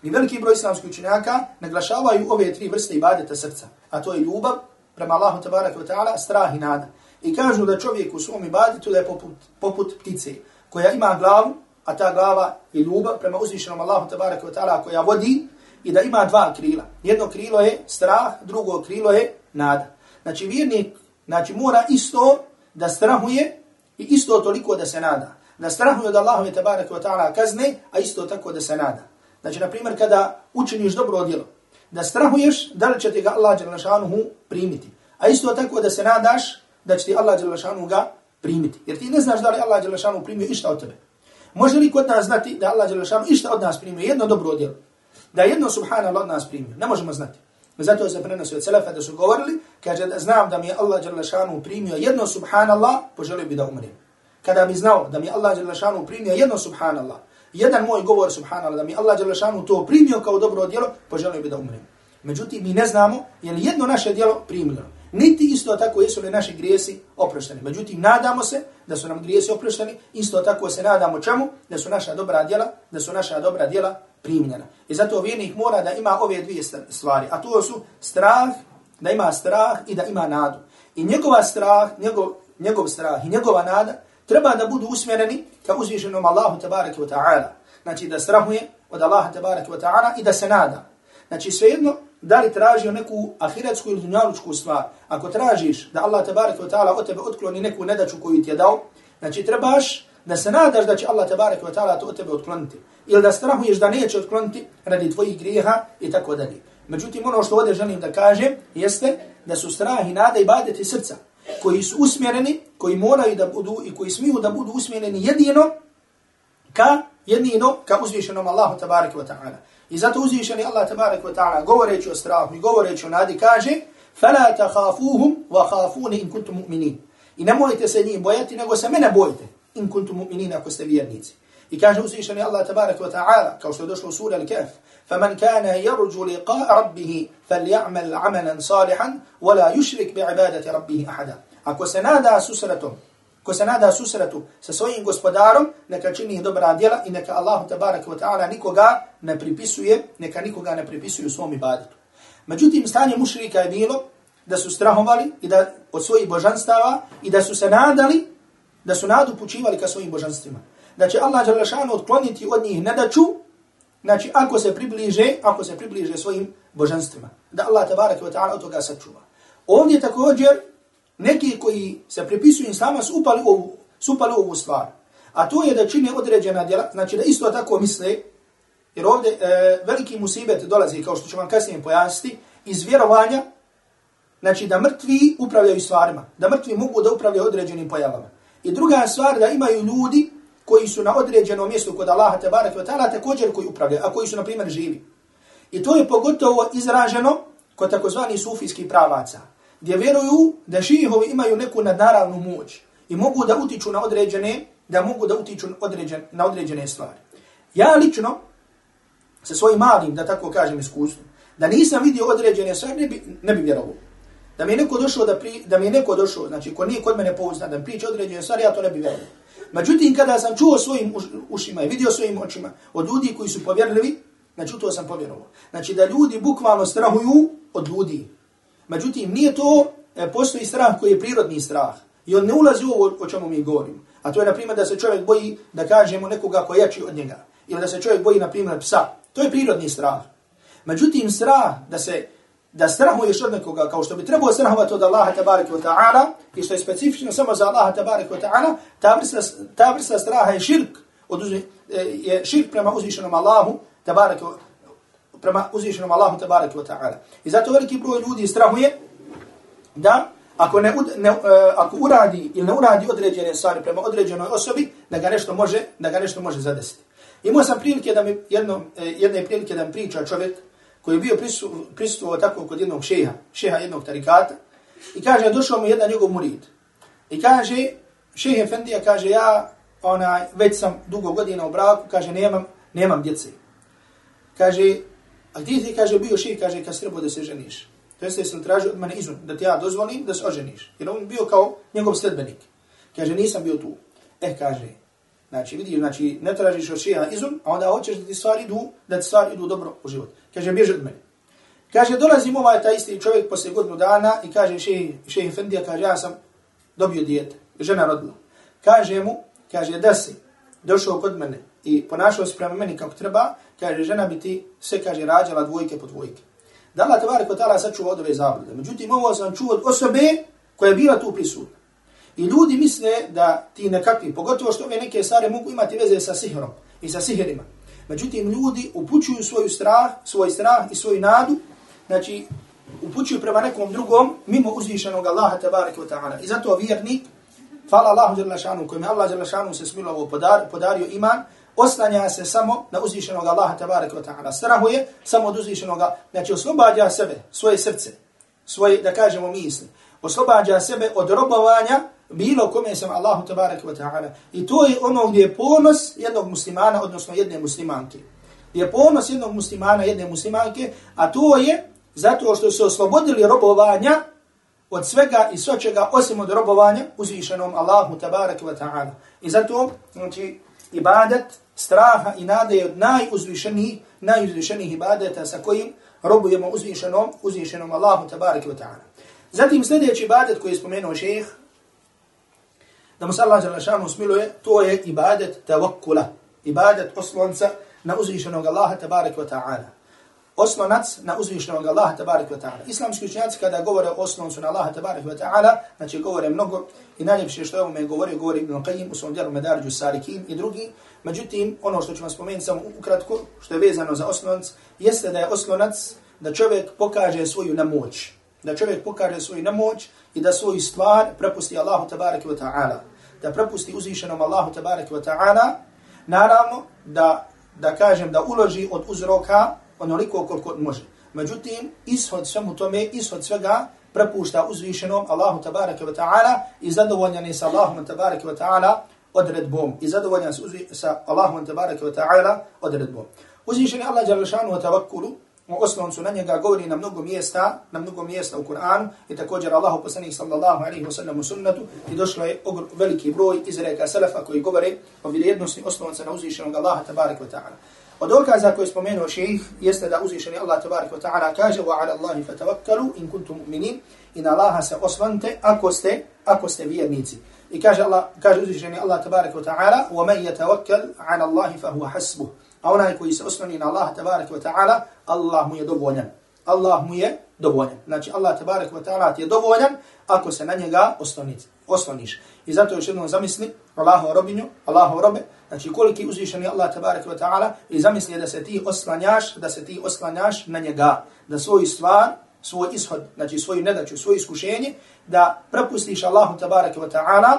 Speaker 1: I veliki broj islamskih učenjaka naglašavaju ove tri vrste ibadeta srca. A to je ljubav, prema Allahu tabaraka wa ta'ala strah i nada. I kažu da čovjek u svom ibaditu da je poput, poput ptice koja ima glavu, a ta glava je ljubav prema uzvišenom Allahu tabaraka wa ta'ala koja vodi i da ima dva krila. Jedno krilo je strah, drugo krilo je nada. Znači vjernik znači, mora isto da strahuje i isto toliko da se nada. Da strahuje od Allahu tabaraka wa ta'ala kazne, a isto tako da se nada. Znači, na primjer, kada učiniš dobro djelo, da strahuješ da li će ti ga Allah Đelešanuhu primiti. A isto tako da se nadaš da će ti Allah Đelešanuhu ga primiti. Jer ti ne znaš da li Allah Đelešanuhu primio išta od tebe. Može li kod nas znati da Allah Đelešanuhu išta od nas primio jedno dobro djelo? Da jedno subhanallah od nas primio. Ne možemo znati. Zato se prenosi od Selefa da su govorili, kaže da znam da mi je Allah Đelešanuhu primio jedno subhanallah, poželio bi da umrem. Kada bi znao da mi je Allah Đelešanuhu primio jedno subhanallah, jedan moj govor, subhanallah, da mi Allah Đelešanu to primio kao dobro djelo, poželio bi da umrem. Međutim, mi ne znamo je li jedno naše djelo primljeno. Niti isto tako jesu li naši grijesi oprošteni. Međutim, nadamo se da su nam grijesi oprošteni, isto tako se nadamo čemu? Da su naša dobra djela, da su naša dobra djela primljena. I zato vjernik mora da ima ove dvije stvari, a to su strah, da ima strah i da ima nadu. I njegova strah, njegov, njegov strah i njegova nada treba da budu usmjereni ka uzvišenom Allahu tabaraka wa ta'ala. Znači da strahuje od Allaha tabaraka wa ta'ala i da se nada. Znači svejedno da li tražio neku ahiretsku ili dunjalučku stvar. Ako tražiš da Allah tabaraka wa ta'ala od tebe otkloni neku nedaču koju ti je dao, znači trebaš da se nadaš da će Allah tabaraka wa ta'ala to od tebe otkloniti. Ili da strahuješ da neće otkloniti radi tvojih grijeha i tako dalje. Međutim, ono što ovdje želim da kažem jeste da su strah i nada i badeti srca koji su usmjereni, koji moraju da budu i koji smiju da budu usmjereni jedino ka jedino ka uzvišenom Allahu tabaraka wa ta'ala. I zato uzvišeni Allah tabaraka wa ta'ala govoreći o strahu i govoreći o nadi kaže فَلَا تَخَافُوهُمْ وَخَافُونِ إِن كُنْتُمْ مُؤْمِنِينَ I nemojte se njih bojati, nego se mene bojite. In kuntum mu'minin ako ste vjernici. I kaže uzvišeni Allah tabaraka wa ta'ala, kao što je došlo u sura Al-Kahf, فَمَنْ كَانَ يَرْجُ لِقَاءَ رَبِّهِ فَلْيَعْمَلْ عَمَلًا صَالِحًا وَلَا يُشْرِكْ بِعِبَادَةِ رَبِّهِ أَحَدًا Ako se nada susretom, ko se nada susretu sa svojim gospodarom, neka čini dobra djela i neka Allah tabaraka wa ta'ala nikoga ne pripisuje, neka nikoga ne pripisuje u svom ibadetu. Međutim, stanje mušrika je bilo da su strahovali i da od svojih božanstava i da su se nadali, da su nadu pučivali ka svojim božanstvima. Da će Allah Đalešanu otkloniti od njih nedaču, znači ako se približe, ako se približe svojim božanstvima. Da Allah tabaraka wa ta'ala od toga sačuva. Ovdje također neki koji se pripisuju islama su upali ovu, su upali ovu stvar. A to je da čini određena djela, znači da isto tako misle, jer ovdje e, veliki musibet dolazi, kao što ću vam kasnije pojasniti, iz vjerovanja, znači da mrtvi upravljaju stvarima, da mrtvi mogu da upravljaju određenim pojavama. I druga stvar da imaju ljudi koji su na određenom mjestu kod Allaha te wa ta'ala također koji upravljaju, a koji su na primjer živi. I to je pogotovo izraženo kod takozvani sufijskih pravaca gdje vjeruju da šihovi imaju neku nadnaravnu moć i mogu da utiču na određene, da mogu da utiču određen, na određene stvari. Ja lično, sa svojim malim, da tako kažem, iskustvom, da nisam vidio određene stvari, ne bi, ne bi vjerovao. Da mi je neko došao da, pri, da mi je neko došao, znači ko nije kod mene pouzdan, da mi priča određene stvari, ja to ne bi vjerovao. Međutim, kada sam čuo svojim ušima i vidio svojim očima od ljudi koji su povjerljivi, znači to sam povjerovao. Znači da ljudi bukvalno strahuju od ljudi. Međutim, nije to, e, postoji strah koji je prirodni strah. I on ne ulazi u ovo o čemu mi govorimo. A to je, na primjer, da se čovjek boji da kažemo nekoga ko jači od njega. Ili da se čovjek boji, na primjer, psa. To je prirodni strah. Međutim, strah da se da strahuješ od nekoga kao što bi trebao strahovati od Allaha tabaraka wa ta'ala i što je specifično samo za Allaha tabaraka wa ta'ala, ta vrsta, ta vrsta straha je širk, od e, je širk prema uzvišenom Allahu tabaraka prema uzvišenom Allahu tabaraka wa ta'ala. I zato veliki broj ljudi strahuje da ako ne, ne uh, ako uradi ili ne uradi određene stvari prema određenoj osobi, da ga nešto može, da ga nešto može zadesiti. Imao sam prilike da mi jedno, e, jedne prilike da mi priča čovjek koji je bio prisutuo tako kod jednog šeha, šeha jednog tarikata, i kaže, došao mu jedan njegov murid. I kaže, šeh Efendija kaže, ja ona, već sam dugo godina u braku, kaže, nemam, nemam djece. Kaže, a gdje ti, kaže, bio šeh, kaže, kad srbo da se ženiš. To jeste, sam tražio od mene izun, da ti ja dozvolim da se oženiš. Jer on bio kao njegov sledbenik. Kaže, nisam bio tu. Eh, kaže, znači, vidiš, znači, ne tražiš od šeha izum, a onda hoćeš da ti stvari idu, da ti stvari idu dobro u život. Kaže, bježi od mene. Kaže, dolazim ovaj taj isti čovjek posle godinu dana i kaže, šehi, Fendija, kaže, ja sam dobio dijete, žena rodila. Kaže mu, kaže, da si došao kod mene i ponašao se prema meni kako treba, kaže, žena bi ti se, kaže, rađala dvojke po dvojke. Da Allah tebara kod tala sad čuva od ove zablude. Međutim, ovo sam čuo od osobe koja je bila tu prisutna. I ljudi misle da ti nekakvi, pogotovo što ove neke stvari mogu imati veze sa sihrom i sa sihirima. Međutim, ljudi upućuju svoju strah, svoj strah i svoju nadu, znači, upućuju prema nekom drugom, mimo uzvišenog Allaha tabaraka wa ta'ala. I zato vjernik, hvala Allahu jalla šanu, je Allah jalla šanu se smilovo podar, podario iman, oslanja se samo na uzvišenog Allaha tabaraka wa ta'ala. Strahuje samo od uzvišenog, znači oslobađa sebe, svoje srce, svoje, da kažemo, misli. Oslobađa sebe od robovanja bilo kome sam Allahu tabaraka wa ta'ala. I to je ono gdje je ponos jednog muslimana, odnosno jedne muslimanke. Je ponos jednog muslimana, jedne muslimanke, a to je zato što su oslobodili robovanja od svega i svačega osim od robovanja uzvišenom Allahu tabaraka wa ta'ala. I zato, znači, ibadet, straha i nade je od najuzvišenijih, najuzvišenijih ibadeta sa kojim robujemo uzvišenom, uzvišenom Allahu tabaraka wa ta'ala. Zatim sljedeći ibadet koji je spomenuo šeheh, da mu se Allah Đalešanu smiluje, to je ibadet tawakkula, ibadet oslonca na uzvišenog Allaha tabarik wa ta'ala. Oslonac na uzvišenog Allaha tabarik wa ta'ala. Islamski učenjaci kada govore o osloncu na Allaha tabarik wa ta'ala, znači govore mnogo i najljepše što je ovome govori, govori Ibn Qayyim u svom djelu Medarđu Sarikin i drugi. Međutim, ono što ću vam spomenuti samo ukratko, što je vezano za oslonc, jeste da je oslonac da čovjek pokaže svoju nemoć. Da čovjek pokaže svoju nemoć i da svoju stvar prepusti Allahu tabarik wa ta'ala da prepusti uzvišenom Allahu tabarak wa ta'ala, naravno da, da kažem da uloži od uzroka onoliko koliko može. Međutim, ishod svemu tome, ishod svega prepušta uzvišenom Allahu tabarak wa ta'ala i zadovoljan je sa Allahom tabarak wa ta'ala odredbom. I zadovoljan sa Allahom tabarak wa ta'ala odredbom. Uzvišen je Allah jala wa tavakkulu, osloncu na njega govori na mnogo mjesta, na mnogo mjesta u Kur'anu i također Allahu poslanik sallallahu alejhi ve sellem u sunnetu i došlo je veliki broj izreka selefa koji govore o vrijednosti oslonca na uzvišenog Allaha tebarak ve taala. Od dokaza koje spomenuo šejh jeste da uzvišeni Allah tebarak ve taala kaže wa ala Allahi fatawakkalu in kuntum mu'minin in Allaha se oslonte ako ste ako ste vjernici. I kaže Allah kaže uzvišeni Allah tebarak ve taala wa man yatawakkal ala Allahi fa huwa hasbuh. A onaj koji se osloni na Allah tebarak ve taala Allah mu je dovoljan. Allah mu je dovoljan. Znači Allah tebarek ve taala ti je dovoljan ako se na njega osloniš. Osloniš. I zato još jednom zamisli Allahu robinju, Allahu robe, znači koliki uzvišeni Allah tebarek ve taala i zamisli da se ti oslanjaš, da se ti oslanjaš na njega, da svoju stvar, svoj ishod, znači svoju nedaću, svoje iskušenje, da prepustiš Allahu tebarek ve taala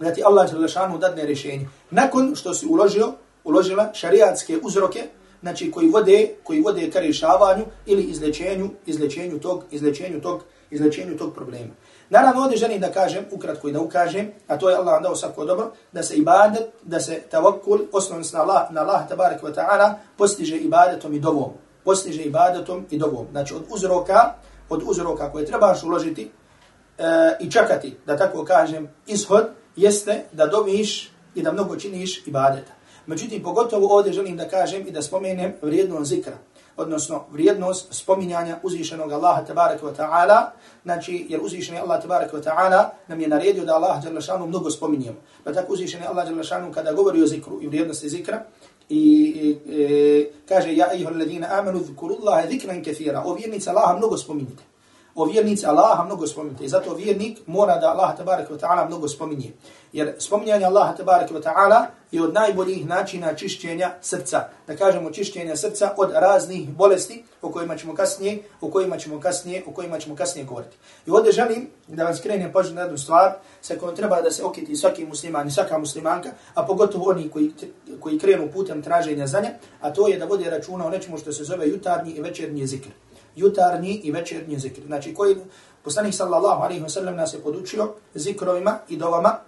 Speaker 1: da ti Allah želešanu dadne rješenje. Nakon što si uložio, uložila šariatske uzroke, znači koji vode, koji vode ka rješavanju ili izlečenju, izlečenju tog, izlečenju tog, izlečenju tog problema. Naravno, ovdje želim da kažem, ukratko i da ukažem, a to je Allah dao svako dobro, da se ibadet, da se tavakul, osnovnost na Allah, na Allah tabarak wa ta'ala, postiže ibadetom i dovom. Postiže ibadetom i dovom. Znači, od uzroka, od uzroka koje trebaš uložiti e, i čekati, da tako kažem, ishod, jeste da doviš i da mnogo činiš ibadeta. Međutim, pogotovo ovdje želim da kažem i da spomenem vrijednost zikra odnosno vrijednost spominjanja uzvišenog Allaha tabaraka wa ta'ala, znači jer uzvišeni Allah tabaraka wa ta'ala nam je naredio da Allah jalla šanu mnogo spominjemo. Pa tako uzvišeni Allah jalla šanu kada govori o zikru i vrijednosti zikra, i, e, kaže ja ejuha alladhina amanu zkuru Allaha zikran kathira, o vjernici Allaha mnogo spominjite. O vjernici Allaha mnogo spominjete. I zato vjernik mora da Allah tabaraka wa ta'ala mnogo spominje. Jer spominjanje Allaha tabaraka wa ta'ala je od najboljih načina čišćenja srca. Da kažemo čišćenja srca od raznih bolesti o kojima ćemo kasnije, o kojima ćemo kasnije, o kojima ćemo kasnije govoriti. I ovdje želim da vam skrenem pažnju na jednu stvar sa kojom treba da se okiti svaki musliman i svaka muslimanka, a pogotovo oni koji, koji krenu putem traženja za nje, a to je da vode računa o nečemu što se zove jutarnji i večernji zikr. Jutarnji i večernji zikr. Znači koji poslanik sallallahu alaihi wa sallam nas je podučio zikrovima i dovama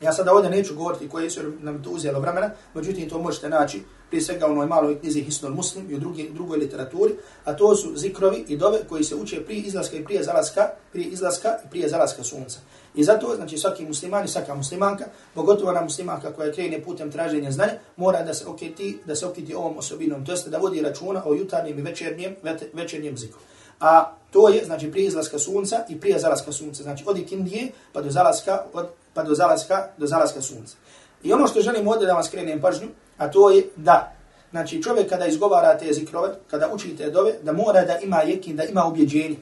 Speaker 1: Ja sada ovdje neću govoriti koje su nam to uzelo vremena, međutim to možete naći prije svega u onoj maloj knjizi Hisnul Muslim i u drugi, drugoj literaturi, a to su zikrovi i dove koji se uče prije izlaska i prije zalaska, prije izlaska i prije zalaska sunca. I zato, znači svaki musliman i svaka muslimanka, pogotovo ona muslimanka koja krene putem traženja znanja, mora da se okiti, da se okiti ovom osobinom, to jeste da vodi računa o jutarnjem i večernjem, večernjem zikru. A to je, znači, prije izlaska sunca i prije zalaska sunca. Znači, od ikindije pa do zalaska, od pa do zalaska, do zalaska sunca. I ono što želim ovdje da vam skrenem pažnju, a to je da, znači čovjek kada izgovara te zikrove, kada učite dove, da mora da ima jekin, da ima ubjeđenje,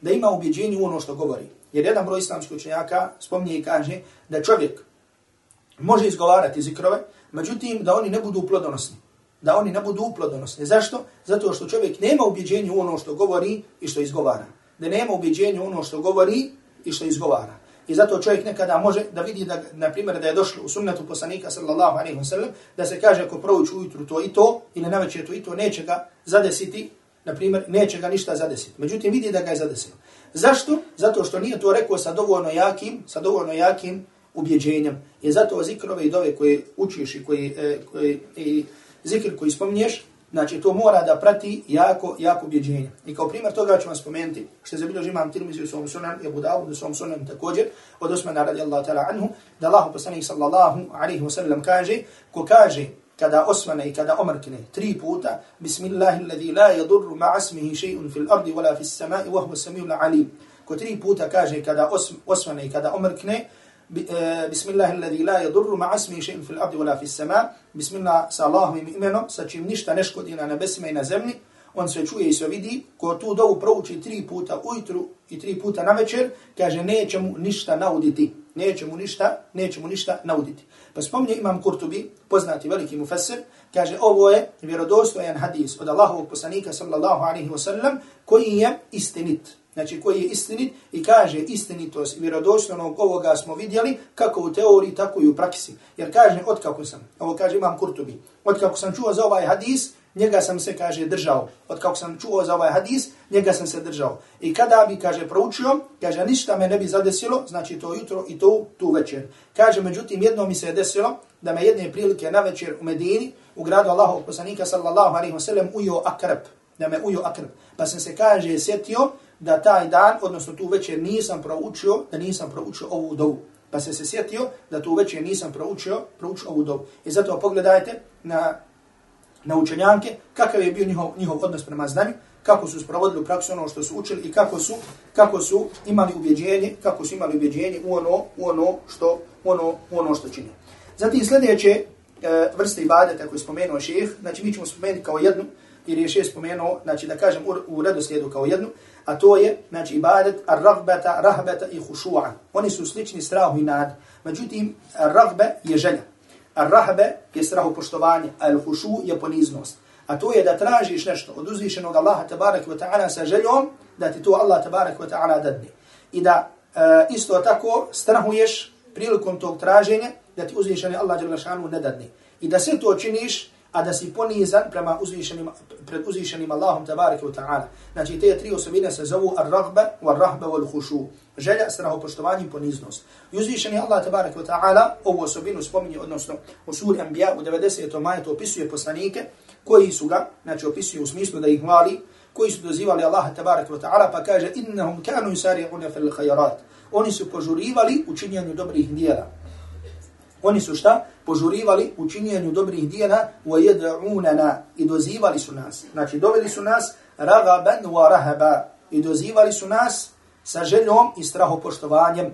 Speaker 1: da ima ubjeđenje u ono što govori. Jer jedan broj islamskih učenjaka spomnije i kaže da čovjek može izgovarati zikrove, međutim da oni ne budu plodonosni. Da oni ne budu plodonosni. Zašto? Zato što čovjek nema ubjeđenje u ono što govori i što izgovara. Da nema ubjeđenje u ono što govori i što izgovara. I zato čovjek nekada može da vidi da, na primjer, da je došlo u sunnetu poslanika sallallahu alaihi wa sallam, da se kaže ako prouči ujutru to i to, ili navečer to i to, neće ga zadesiti, na primjer, neće ga ništa zadesiti. Međutim, vidi da ga je zadesio. Zašto? Zato što nije to rekao sa dovoljno jakim, sa dovoljno jakim ubjeđenjem. I zato zikrove i dove koje učiš i koji, e, koji, i zikr koji spominješ, Znači, to mora da prati jako, jako objeđenje. I kao primjer toga ću vam spomenuti, što je zabilježi imam tirmizi u svom sunan, i Abu Dawud u svom sunan također, od Osmana radijallahu ta'ala anhu, da Allah poslanih sallallahu alaihi wa sallam kaže, ko kaže, kada osmane i kada omrkne tri puta, Bismillahi alladhi la yadurru ma asmihi shay'un fil ardi wala fis samai wa huwa samiul alim. Ko tri puta kaže kada osmane i kada omrkne, بسم الله الذي لا يضر مع اسمه شيء في الارض ولا في السماء بسم الله sa Allahovim imenom sa čim ništa ne škodi na nebesima i na zemlji on se čuje i se vidi ko tu dovu prouči tri puta ujutru i tri puta na večer kaže neće mu ništa nauditi neće mu ništa neće mu ništa nauditi pa spomni imam Kurtubi poznati veliki mufassir kaže ovo je vjerodostojan hadis od Allahovog poslanika sallallahu alaihi wa sallam koji je istinit znači koji je istinit i kaže istinitost i vjerodostojnost ovoga smo vidjeli kako u teoriji, tako i u praksi. Jer kaže, otkako sam, ovo kaže imam Kurtubi, otkako sam čuo za ovaj hadis, njega sam se, kaže, držao. Otkako sam čuo za ovaj hadis, njega sam se držao. I kada bi, kaže, proučio, kaže, ništa me ne bi zadesilo, znači to jutro i to tu večer. Kaže, međutim, jedno mi se je desilo, da me jedne prilike na večer u Medini, u gradu Allahov poslanika, sallallahu alaihi wa sallam, ujo akrep, da me ujo akrep. Pa sam se, kaže, sjetio, da taj dan, odnosno tu večer nisam proučio, da nisam proučio ovu dovu. Pa se se sjetio da tu večer nisam proučio, proučio ovu dovu. I zato pogledajte na, na učenjanke kakav je bio njihov, njihov odnos prema znanju, kako su sprovodili u praksu ono što su učili i kako su, kako su imali ubjeđenje, kako su imali ubjeđenje u ono, u ono, što, u ono, u ono što čini. Zatim sljedeće e, vrste ibadeta koje je spomenuo šeheh, znači mi ćemo spomenuti kao jednu, jer je šeheh spomenuo, znači da kažem u, u redoslijedu kao jednu, a to je, znači, ibadet ar-ragbata, rahbata i hušu'a. Oni su slični strahu i nad. Međutim, ar-ragbe je želja. Ar-rahbe je strahu poštovanje, a al-hušu je poniznost. A to je da tražiš nešto od uzvišenog Allaha tabarak wa ta'ala sa željom, da ti to Allah tabarak wa ta'ala dadne. I da uh, isto tako strahuješ prilikom tog traženja, da ti uzvišeni Allah ne dadne. I da sve to činiš, a da si ponizan prema uzvišenim, pred uzvišenim Allahom tabarika wa ta'ala. Znači, te tri osobine se zovu ar-ragba, war-rahba, wal-hušu. Želja, strahopoštovanje i poniznost. I uzvišeni Allah tabarika wa ta'ala ovu osobinu spominje, odnosno u suri Anbiya u 90. majetu opisuje poslanike koji su ga, znači opisuje u smislu da ih hvali, koji su dozivali Allaha tabaraka wa ta'ala, pa kaže, innahum kanu yusari'una fil khayrat. Oni su požurivali u činjenju dobrih dijela. Oni su šta? Požurivali u činjenju dobrih dijela wa yad'unana i dozivali su nas. Znači, doveli su nas ragaban wa rahaba i dozivali su nas sa željom i strahopoštovanjem.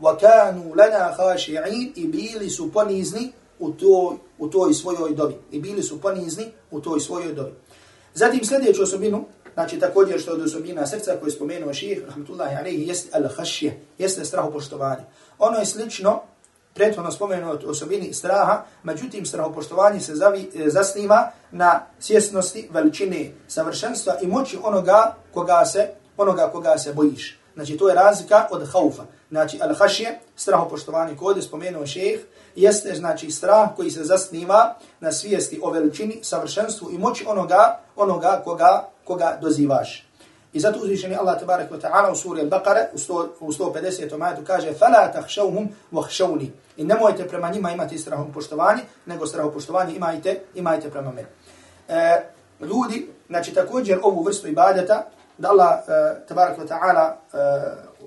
Speaker 1: Wa kanu lana khashi'in i bili su ponizni u toj, u toj svojoj dobi. I bili su ponizni u toj svojoj dobi. Zatim sljedeću osobinu, znači također što je od osobina srca koje je spomenuo ših, rahmatullahi alaihi, jeste al-hašje, jeste strahopoštovanje. Ono je slično prethodno spomenuo osobini straha, međutim strahopoštovanje se zavi, e, zasniva na svjesnosti veličine savršenstva i moći onoga koga se, onoga koga se bojiš. Znači to je razlika od haufa. Znači al-hašje, strahopoštovanje kod je spomenuo šejh, jeste znači strah koji se zasniva na svijesti o veličini, savršenstvu i moći onoga, onoga koga, koga dozivaš. I zato uzvišeni Allah tabarak wa ta'ala u suri Al-Baqara u 150. majetu kaže فَلَا تَحْشَوْهُمْ وَحْشَوْنِ I nemojte prema njima imati strahom poštovanje, nego strahom poštovanje imajte, imajte prema meni. E, ljudi, znači također ovu vrstu ibadeta, da Allah e, tabarak wa ta'ala e,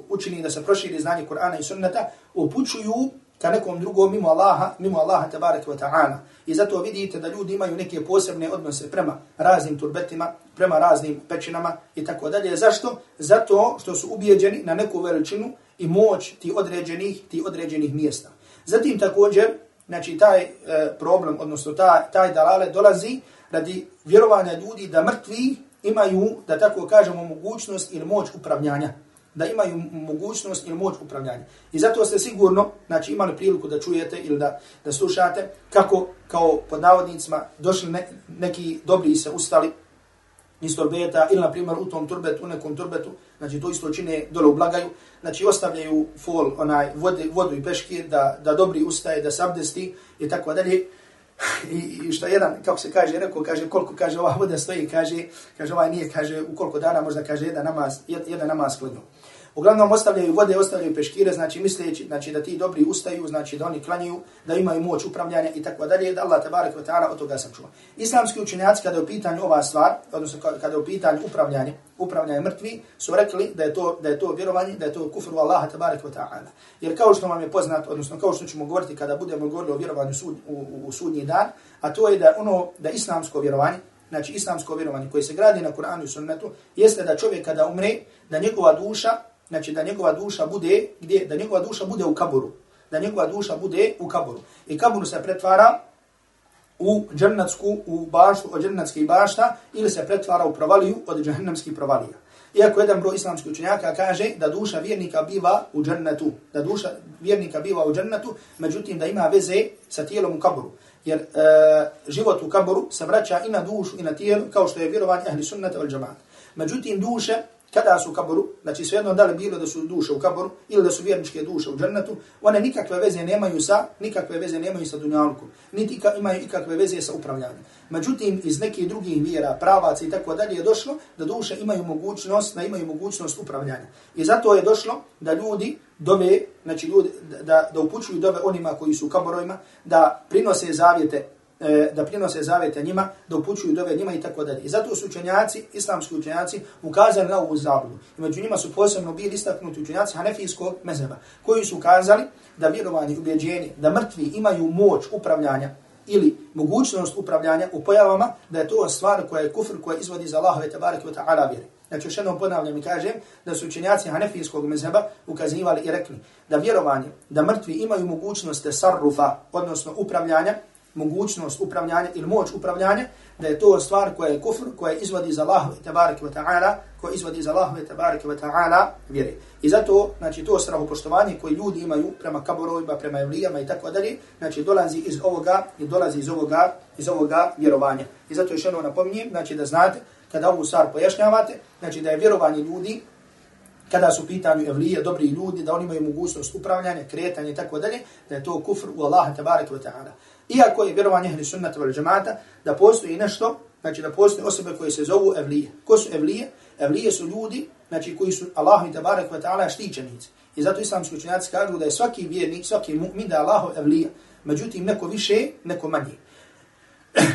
Speaker 1: učini da se proširi znanje Kur'ana i sunnata, upućuju ka nekom drugom mimo Allaha, mimo Allaha tabarak wa ta'ala. I zato vidite da ljudi imaju neke posebne odnose prema raznim turbetima, prema raznim pećinama i tako dalje. Zašto? Zato što su ubijeđeni na neku veličinu i moć ti određenih, ti određenih mjesta. Zatim također, znači taj e, problem, odnosno taj, taj dalale dolazi radi vjerovanja ljudi da mrtvi imaju, da tako kažemo, mogućnost ili moć upravljanja da imaju mogućnost ili moć upravljanja. I zato ste sigurno znači, imali priliku da čujete ili da, da slušate kako kao pod navodnicima došli ne, neki dobri se ustali iz turbeta ili na primjer u tom turbetu, u nekom turbetu, znači to isto čine dole u blagaju, znači ostavljaju fol, onaj, vode, vodu i peškir da, da dobri ustaje, da sabdesti i tako dalje. I, I što jedan, kako se kaže, rekao, kaže, koliko kaže ova voda stoji, kaže, kaže ovaj nije, kaže, u koliko dana možda kaže jedan namaz, jedan namaz kladno. Uglavnom ostavljaju vode, ostavljaju peškire, znači misleći znači, da ti dobri ustaju, znači da oni klanjaju, da imaju moć upravljanja i tako dalje, da Allah tabarak wa ta'ala od toga sačuva. Islamski učenjaci kada je u pitanju ova stvar, odnosno kada je u pitanju upravljanje, upravljanje mrtvi, su rekli da je to, da je to vjerovanje, da je to kufru Allaha tabarak wa ta'ala. Jer kao što vam je poznat, odnosno kao što ćemo govoriti kada budemo govorili o vjerovanju sud, u, u, u sudnji dan, a to je da ono, da islamsko vjerovanje, znači islamsko vjerovanje koje se gradi na Kur'anu i sunnetu, jeste da čovjek kada umre, da njegova duša znači da njegova duša bude gdje? Da njegova duša bude u kaburu da njegova duša bude u kaburu i kabur se pretvara u džennatsku u baštu od džennatskih bašta ili se pretvara u provaliju od džehennemskih provalija. Iako jedan broj islamskih učenjaka kaže da duša vjernika biva u džennetu. Da duša vjernika biva u džennetu međutim da ima veze sa tijelom u kaburu jer e, život u kaburu se vraća i na dušu i na tijelo kao što je vjerovanje ahli sunnata al džamaat međutim duše kada su u kaboru, znači svejedno da li bilo da su duše u kaboru ili da su vjerničke duše u džennetu, one nikakve veze nemaju sa, nikakve veze nemaju sa dunjalkom, niti ka, imaju ikakve veze sa upravljanjem. Međutim, iz nekih drugih vjera, pravaca i tako dalje je došlo da duše imaju mogućnost, da imaju mogućnost upravljanja. I zato je došlo da ljudi dove, znači ljudi, da, da upućuju dove onima koji su u kaborojima, da prinose zavjete e, da prinose zavete njima, da upućuju dove njima i tako dalje. I zato su učenjaci, islamski učenjaci, ukazali na ovu zabludu. I među njima su posebno bili istaknuti učenjaci hanefijskog mezeba, koji su ukazali da vjerovanje i ubjeđenje, da mrtvi imaju moć upravljanja ili mogućnost upravljanja u pojavama, da je to stvar koja je kufr koja izvodi za Allahove tabaraka wa ta'ala vjeri. Znači, još jednom ponavljam i kažem da su učenjaci hanefijskog mezheba ukazivali i rekli da vjerovanje, da mrtvi imaju mogućnost sarrufa, odnosno upravljanja, mogućnost upravljanja ili moć upravljanja, da je to stvar koja je kufr, koja izvodi za Allahu i tabarike wa ta'ala, koja izvodi za Allahu i tabarike wa ta'ala vjere. I zato, znači, to strahopoštovanje koje ljudi imaju prema kaborovima, prema evlijama i tako dalje, znači, dolazi iz ovoga i dolazi iz ovoga, iz ovoga vjerovanja. I zato još jedno napominjem, znači, da znate, kada ovu stvar pojašnjavate, znači, da je vjerovanje ljudi, kada su pitanju evlije, dobri ljudi, da oni imaju mogućnost upravljanja, kretanja i tako dalje, da je to kufr u Allaha tabaraka wa ta'ala. Iako je vjerovanje ehli sunnata vel džemata, da postoji nešto, znači da postoje osobe koje se zovu evlije. Ko su evlije? Evlije su ljudi, znači koji su Allahu i tabarak wa ta'ala štićenici. I zato islamski učenjaci kažu da je svaki vjernik, svaki mu'min da je Allahov evlija. Međutim, neko više, neko manje.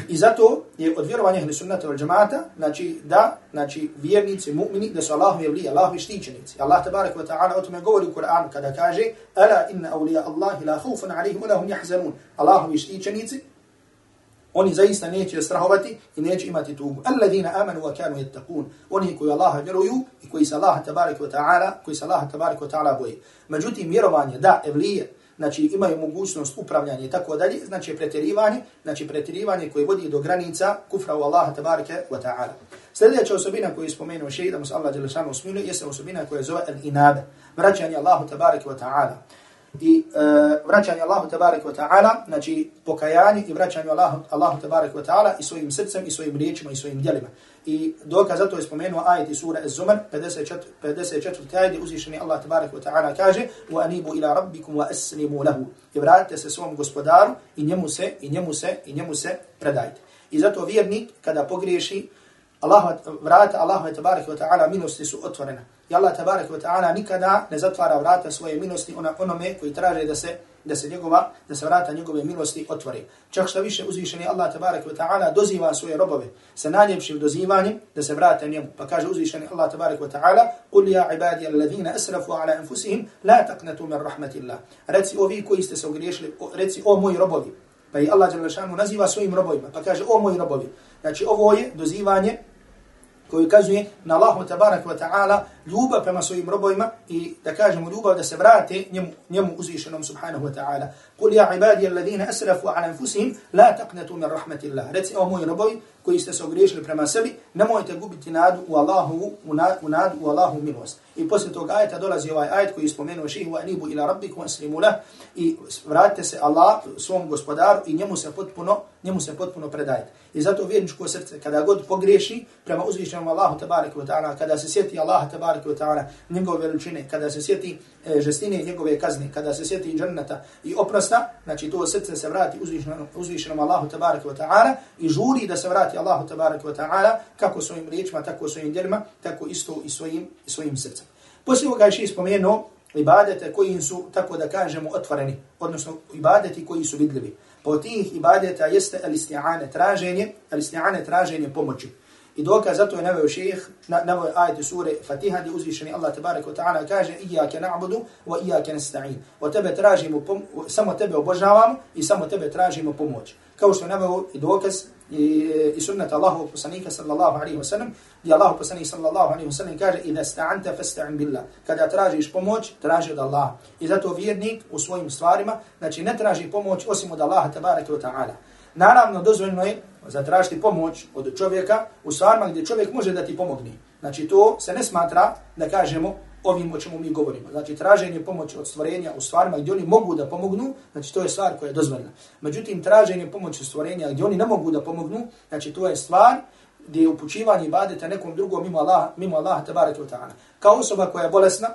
Speaker 1: I zato je od vjerovanja ehli sunnata wal džemata, znači da, znači vjernici, mu'mini, da su Allahovi evliji, Allahovi štićenici. Allah tabarak wa ta'ala o tome govori u Kur'anu kada kaže Ala inna awliya Allahi la khufun alihim, la hum jahzanun. Allahovi štićenici, oni zaista neće strahovati i neće imati tugu. Alladina amanu wa kanu yattaqun. Oni koji Allaha vjeruju i koji se Allaha tabarak wa ta'ala, koji se Allaha tabarak wa ta'ala boje. Međutim, vjerovanje da evlije, znači imaju mogućnost upravljanja i tako dalje, znači pretjerivanje, znači pretjerivanje koje vodi do granica kufra u Allaha tabaraka wa ta'ala. Sljedeća osobina koju je spomenuo šeji, da mu se Allah djelešanu usmiluje, jeste osobina koja je zove al-inabe, vraćanje Allahu tabaraka wa ta'ala i uh, vraćanje Allahu tabaraka wa ta'ala, znači pokajanje i vraćanje Allahu, Allahu tabaraka wa ta'ala i svojim srcem i svojim riječima i svojim djelima. I dokaz zato je spomenuo ajet iz sura Az-Zumar 54. 54. ajet uzvišeni Allah tabarak wa ta'ala kaže wa anibu ila rabbikum wa aslimu lahu. I vratite se svom gospodaru i njemu se i njemu se i njemu se predajte. I zato vjernik kada pogriješi Allah vrata Allahu tabarak wa ta'ala milosti su otvorena. I Allah tabarak wa ta'ala nikada ne zatvara vrata svoje milosti ona onome koji traže da se da se njegova da se vrata njegove milosti otvori. Čak što više uzvišeni Allah tabarak wa ta'ala doziva svoje robove sa najljepšim dozivanjem da se vrate njemu. Pa kaže uzvišeni Allah tabarak wa ta'ala: "Qul ja ibadi alladhina asrafu ala anfusihim la taqnatu min rahmatillah." Reci ovi koji ste se ogriješili, reci o moji robovi. Pa i Allah dželle naziva svojim robovima. Pa kaže o moji robovi. Znači ovo je dozivanje koji ukazuje na Allahu tabarak wa ta'ala ljubav prema svojim robovima i da kažemo ljubav da se vrate njemu, njemu uzvišenom subhanahu wa ta'ala. Kul ja ibadija alladhina asrafu ala anfusihim la taqnatu min rahmatillah. Reci o moji robovi koji ste se ogriješili prema sebi, nemojte gubiti nadu u Allahu, u nadu u Allahu milost. I posle tog ajeta dolazi ovaj ajet koji spomenuo ših wa anibu ila rabbiku aslimu lah i vratite se Allah svom gospodaru i njemu se potpuno, njemu se potpuno predajte. I zato vjerničko srce kada god pogriješi prema uzvišenom Allahu tabarik wa ta'ala, kada se sjeti Allaha tabarik wa ta'ala njegove veličine, kada se sjeti e, žestine njegove kazne, kada se sjeti džennata i oprosta, znači to srce se vrati uzvišenom, uzvišenom Allahu tabarik wa ta'ala i žuri da se vrati Allahu tabaraka wa ta'ala kako svojim riječima, tako svojim djelima, tako isto i svojim, i svojim srcem. Poslije ovoga je spomenuo ibadete koji su, tako da kažemo, otvoreni, odnosno ibadeti koji su vidljivi. Po tih ibadeta jeste al-isti'ane traženje, al-isti'ane traženje pomoći. I dokaz zato je naveo šejh, naveo ajet sure Fatiha gdje uzvišeni Allah tabarak wa ta'ala kaže Iyake na'budu wa iyake nasta'in. O tebe tražimo, samo tebe obožavamo i samo tebe tražimo pomoć. Kao što naveo i dokaz i, i sunnet Allahu poslanika sallallahu alaihi wa sallam, gdje Allahu poslanik sallallahu alaihi wa sallam kaže Ida sta'anta fasta'in billah. Kada tražiš pomoć, traži od Allaha. I zato vjernik u svojim stvarima, znači ne traži pomoć osim od Allaha tabaraka wa ta'ala. Naravno, dozvoljno je zatražiti pomoć od čovjeka u stvarima gdje čovjek može da ti pomogne. Znači, to se ne smatra da kažemo ovim o čemu mi govorimo. Znači, traženje pomoći od stvorenja u stvarima gdje oni mogu da pomognu, znači, to je stvar koja je dozvoljena. Međutim, traženje pomoći od stvorenja gdje oni ne mogu da pomognu, znači, to je stvar gdje je upućivanje ibadeta nekom drugom mimo Allaha, mimo Allaha tabaraka wa ta'ala. Kao osoba koja je bolesna,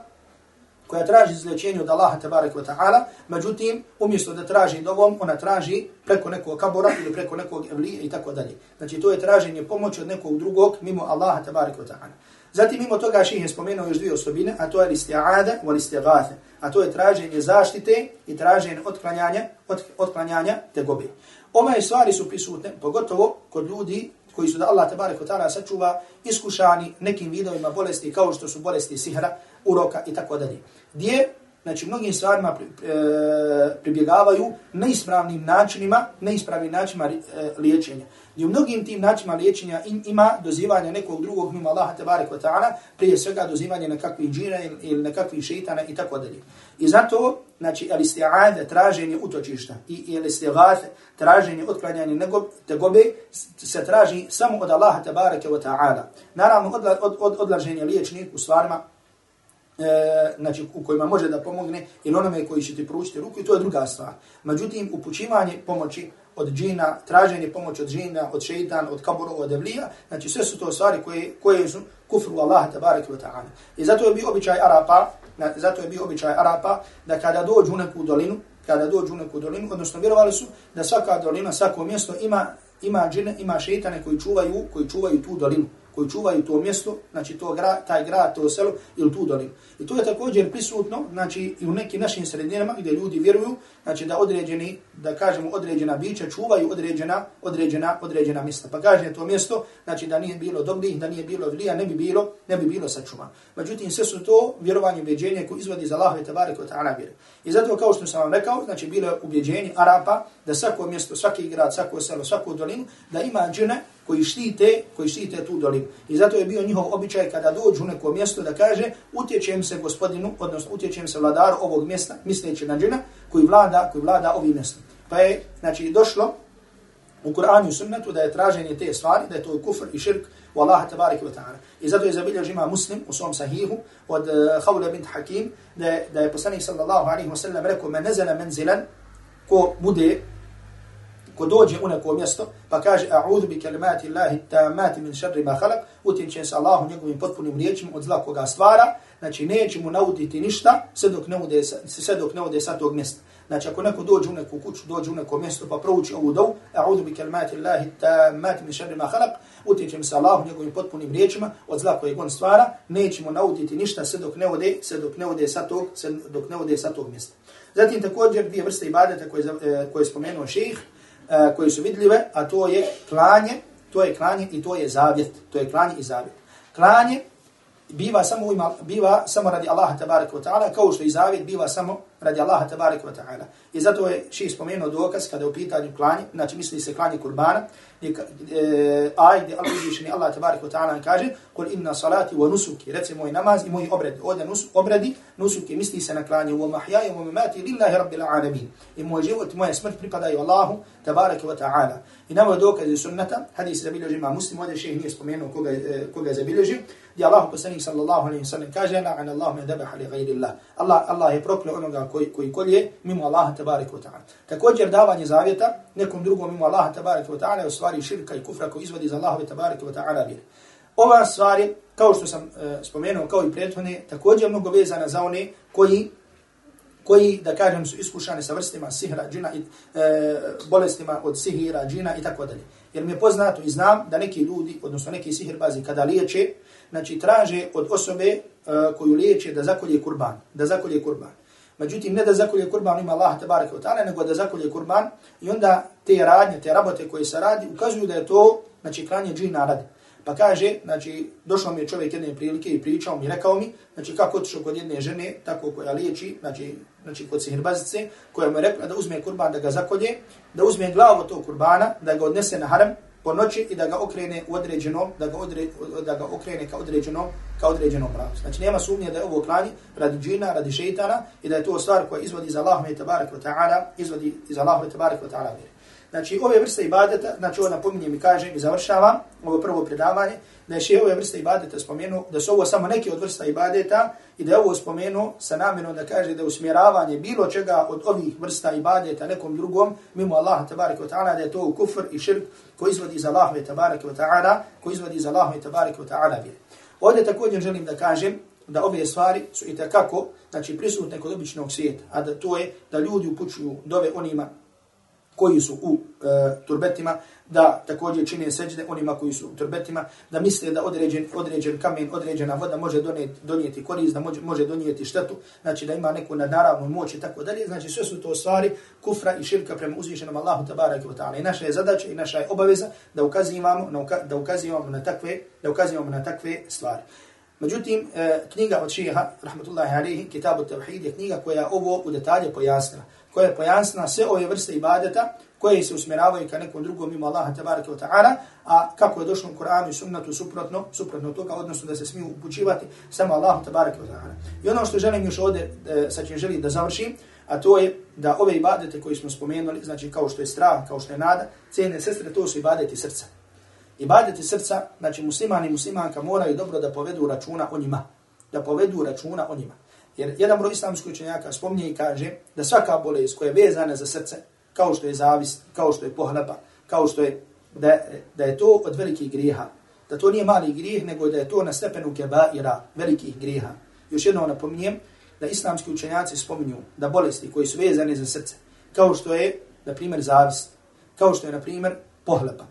Speaker 1: koja traži izlečenje od Allaha tabarak wa ta'ala, međutim, umjesto da traži dovom, ona traži preko nekog kabora ili preko nekog evlija i tako dalje. Znači, to je traženje pomoći od nekog drugog mimo Allaha tabarak wa ta'ala. Zatim, mimo toga ših je spomenuo još dvije osobine, a to je listi'ada wa listi'gathe. A to je traženje zaštite i traženje otklanjanja, od, otklanjanja tegobe. Ove stvari su prisutne, pogotovo kod ljudi koji su da Allah tabarak wa ta'ala sačuva iskušani nekim vidovima bolesti kao što su bolesti sihra, uroka i tako dalje. Gdje, znači, mnogim stvarima pri, e, pribjegavaju neispravnim načinima, neispravnim načinima e, liječenja. I u mnogim tim načinima liječenja ima dozivanje nekog drugog mimo Allaha tabarek wa ta'ala, prije svega dozivanje nekakvih džina ili nekakvih šeitana i tako dalje. I zato, znači, al isti'ade, traženje utočišta i al isti'gate, traženje otklanjanje tegobe, se traži samo od Allaha tabarek wa ta'ala. Naravno, odla, od, od, odlaženje liječnih u stvarima e, znači, u kojima može da pomogne ili onome koji će ti pručiti ruku i to je druga stvar. Međutim, upućivanje pomoći od džina, traženje pomoći od džina, od šeitan, od kaburu, od evlija, znači sve su to stvari koje, koje su kufru Allah tabarak wa ta'ala. I zato je bio običaj Arapa, zato je bio običaj Arapa da kada dođu u neku dolinu, kada dođu u neku dolinu, odnosno vjerovali su da svaka dolina, svako mjesto ima ima džine, ima šeitane koji čuvaju, koji čuvaju tu dolinu koji čuvaju to mjesto, znači to gra, taj grad, to selo ili tu dolinu. I to je također prisutno, znači i u nekim našim sredinama gdje ljudi vjeruju, znači da određeni, da kažemo određena bića čuvaju određena, određena, određena mjesta. Pa kaže to mjesto, znači da nije bilo dobrih, da nije bilo vlija, ne bi bilo, ne bi bilo sačuvano. Međutim, sve su to vjerovanje ubjeđenje koje izvodi za Allahove tabareke wa ta'ala vjere. I zato kao što sam vam rekao, znači bilo je ubjeđenje Arapa da svako mjesto, svaki grad, svako selo, svaku dolinu, da ima džine koji štite, koji štite tu dolinu. I zato je bio njihov običaj kada dođu u neko mjesto da kaže utječem se gospodinu, odnosno utječem se vladaru ovog mjesta, misleći na džina koji vlada, koji vlada ovim mjestom. Pa je, znači, došlo u Kur'anu i sunnetu da je traženje te stvari, da je to kufr i širk والله تبارك وتعالى wa ta'ala. I zato je zabilježi ima muslim u svom sahihu od uh, Khawla bint Hakim da je, da je poslanik sallallahu alaihi wa sallam rekao men nezela menzilan ko bude ko dođe u neko mjesto, pa kaže a'udhu bi kalimati Allahi tamati min šarri ma khalaq, se Allahu njegovim potpunim riječima od zla koga stvara, znači neće mu nauditi ništa sve dok ne ode, sve dok ne ode sa tog mjesta. Znači ako neko dođe u neku kuću, dođe u neko mjesto pa prouči ovu dovu, a'udhu bi kalmati Allahi tamati min šarri ma halak, utječem se Allahom njegovim potpunim riječima od zla kojeg on stvara, neće mu nauditi ništa sve dok ne ode, sve dok ne ode sa tog, sve dok ne ode sa tog mjesta. Zatim također dvije vrste ibadeta koje, e, koje je spomenuo šejh, e, koje su vidljive, a to je klanje, to je klanje i to je zavjet, to je klanje i zavjet. Klanje biva samo ima, biva samo radi Allaha tabaraka wa ta'ala, kao što i zavjet biva samo radi Allaha tabaraka wa ta'ala. I zato je ši spomenuo dokaz kada je u pitanju klanje, znači misli se klanje kurbana, e, aj gdje Allah uzvišeni Allah tabaraka wa ta'ala kaže, kul inna salati wa nusuki, reci moj namaz i moj obred, ovdje nus, obredi, nusuki misli se na klanje, wa mahjaju wa mamati lillahi rabbil alamin. I moj život, moja smrt pripadaju Allahu tabaraka wa ta'ala. I nama je dokaz iz sunnata, hadis zabilježi ima muslim, ovdje šeh nije spomenuo koga, e, koga je gdje Allah poslanik sallallahu alaihi sallam kaže, na'an Allah me debaha li gajri Allah. Allah, Allah je proklio onoga koji, koji kolje mimo Allaha tabaraka wa ta'ala. Također davanje zavjeta nekom drugom mimo Allaha tabaraka wa ta'ala je u stvari širka i kufra koji izvodi za Allahove tabaraka wa ta'ala vjere. Ova stvari, kao što sam e, spomenuo, kao i prethodne, također mnogo vezana za one koji koji, da kažem, su iskušani sa vrstima sihra, džina i e, bolestima od sihira, džina i tako dalje. Jer mi je poznato i znam da neki ljudi, odnosno neki sihirbazi, kada liječe, znači traže od osobe uh, koju liječe da zakolje kurban, da zakolje kurban. Međutim, ne da zakolje kurban ima Allah tabaraka wa ta'ala, nego da zakolje kurban i onda te radnje, te rabote koje se radi, ukazuju da je to, znači, kranje džina radi. Pa kaže, znači, došao mi je čovjek jedne prilike i pričao mi, rekao mi, znači, kako otišao kod jedne žene, tako koja liječi, znači, znači kod sihirbazice, koja mu je rekla da uzme kurban, da ga zakolje, da uzme glavu tog kurbana, da ga odnese na haram po noći i da ga okrene u određeno, da ga, odre, da ga okrene ka određeno, ka određenom pravo. Znači, nema sumnje da je ovo klanje radi džina, radi šeitana i da je to stvar koja izvodi za Allahum i tabarak wa ta'ala, izvodi za Allahum i tabarak wa ta'ala vjeri. Znači, ove vrste ibadeta, znači ovo napominjem i kažem i završavam, ovo prvo predavanje, da je ove vrste ibadeta spomenu, da su ovo samo neke od vrsta ibadeta i da je ovo spomenu sa namjenom da kaže da je usmjeravanje bilo čega od ovih vrsta ibadeta nekom drugom, mimo Allaha tabaraka wa ta'ala, da je to kufr i širk koji izvodi za Allahove tabaraka wa ta'ala, koji izvodi za Allahove tabaraka wa ta'ala vjeri. Ovdje također želim da kažem da ove stvari su i takako, znači prisutne kod običnog svijeta, a da to je da ljudi upućuju dove onima koji su u e, turbetima, da također čine seđde onima koji su u turbetima, da misle da određen, određen kamen, određena voda može donijeti, donijeti korist, da može, može donijeti štetu, znači da ima neku nadnaravnu moć i tako dalje. Znači sve su to stvari kufra i širka prema uzvišenom Allahu tabarak wa ta'ala. I naša je zadaća i naša je obaveza da ukazivamo, da ukazivamo na takve, da ukazivamo na takve stvari. Međutim, e, knjiga od šeha, rahmatullahi alihi, Kitabu Tevhid je knjiga koja ovo u detalje pojasnila koja je pojasna sve ove vrste ibadeta koje se usmjeravaju ka nekom drugom mimo Allaha tabaraka wa ta'ala, a kako je došlo u Kur'anu i sunnatu suprotno, suprotno toga, odnosno da se smiju upućivati samo Allahu tabaraka wa ta'ala. I ono što želim još ovdje, e, sa čim želim da završim, a to je da ove ibadete koje smo spomenuli, znači kao što je strah, kao što je nada, cijene sestre, to su ibadeti srca. Ibadeti srca, znači musliman i muslimanka moraju dobro da povedu računa o njima. Da povedu računa o njima. Jer jedan broj islamskih učenjaka spominje i kaže da svaka bolest koja je vezana za srce, kao što je zavis, kao što je pohlepa, kao što je, da, da je to od velikih grijeha. Da to nije mali grijeh, nego da je to na stepenu kebaira, velikih grijeha. Još jednom napominjem da islamski učenjaci spominju da bolesti koji su vezane za srce, kao što je, na primjer, zavis, kao što je, na primjer, pohlepa,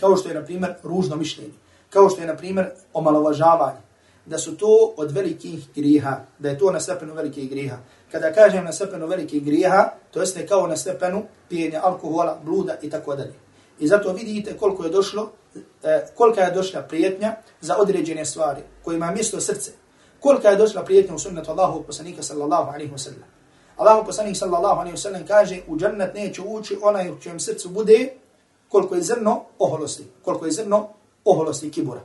Speaker 1: kao što je, na primjer, ružno mišljenje, kao što je, na primjer, omalovažavanje, da su to od velikih griha, da je to na stepenu velikih griha. Kada kažem na stepenu velikih griha, to jeste kao na stepenu pijenja alkohola, bluda i tako dalje. I zato vidite koliko je došlo, e, kolika je došla prijetnja za određene stvari, kojima ima mjesto srce. Kolika je došla prijetnja u sunnetu Allahu poslanika sallallahu alaihi wa sallam. Allahu poslanik sallallahu alaihi wa sallam kaže u džennet neće ući onaj u čijem srcu bude koliko je zrno oholosti, koliko je zrno oholosti kibura.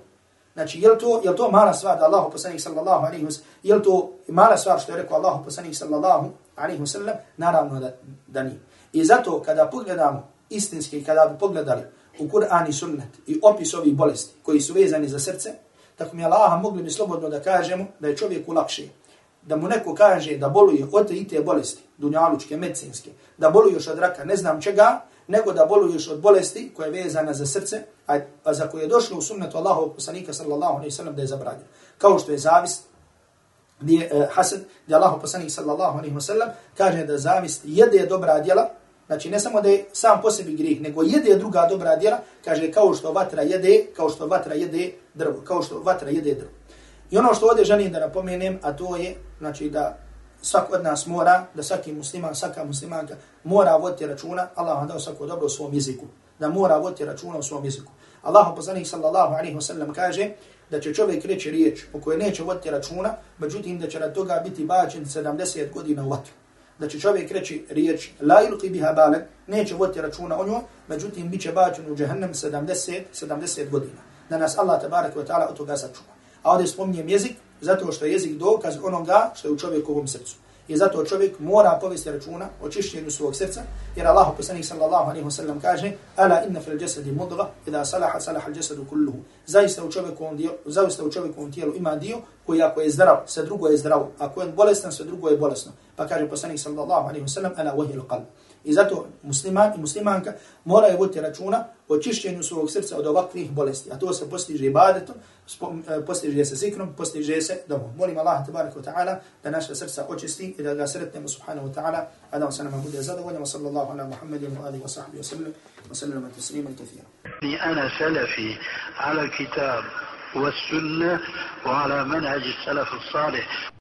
Speaker 1: Znači, je to, je to mala stvar da Allahu poslanik sallallahu alaihi wasallam, je li to mala stvar što je rekao Allahu poslanik sallallahu alaihi wasallam? naravno da, da nije. I zato kada pogledamo istinski, kada bi pogledali u Kur'an i sunnet i opis ovih bolesti koji su vezani za srce, tako mi Allaha mogli bi slobodno da kažemo da je čovjeku lakše. Da mu neko kaže da boluje od te i te bolesti, dunjalučke, medicinske, da boluješ od raka, ne znam čega, nego da boluješ od bolesti koja je vezana za srce, a, a za koje je došlo u sunnetu Allahovog poslanika sallallahu alaihi sallam da je zabranjeno. Kao što je zavist, e, gdje je uh, hasad, gdje Allahov poslanik sallallahu alaihi sallam kaže da zavist jede dobra djela, Znači ne samo da je sam po sebi grih, nego jede druga dobra djela, kaže kao što vatra jede, kao što vatra jede drvo, kao što vatra jede drvo. I ono što ovdje želim da napomenem, a to je, znači da svak od nas mora, da svaki musliman, svaka muslimanka mora voditi računa, Allah vam dao svako dobro u svom jeziku, da mora voditi računa u svom jeziku. Allah poslanih sallallahu alaihi wasallam kaže da će čovjek reći riječ o kojoj neće voditi računa, međutim da će na toga biti bačen 70 godina u vatru da će čovjek reći riječ la ilqi biha balen, neće voditi računa o njoj, međutim bit će bačen u džahnem 70, 70 godina. Da nas Allah tabarak wa ta'ala od toga sačuva. A ovdje spominjem jezik, zato što je jezik dokaz onoga što je u čovjekovom srcu. I zato čovjek mora povesti računa o čišćenju svog srca, jer Allah poslanik sallallahu alaihi wa sallam kaže Ala inna fil jasadi mudga, idha salaha salaha jasadu kulluhu. Zaista u čovjekovom dijelu, zaista u čovjekovom tijelu ima dio koji ako je zdrav, sve drugo je zdravo. Ako je bolestan, sve drugo je bolesno. Pa kaže poslanik sallallahu alaihi wa sallam Ala wahi al-qalb. I zato musliman i muslimanka moraju voditi računa o čišćenju svog srca od ovakvih bolesti. A to se postiže ibadetom, e, postiže se zikrom, postiže se domom. Molim Allah tabaraka wa ta'ala da naša srca očisti i da ga sretnemo subhanahu wa ta'ala, a da on se nama bude zadovoljno. Wa sallallahu ala muhammedin wa alihi wa sahbihi wa sallam. Wa sallam tasliman kathira.
Speaker 2: أنا سلفي على الكتاب والسنة وعلى منهج السلف الصالح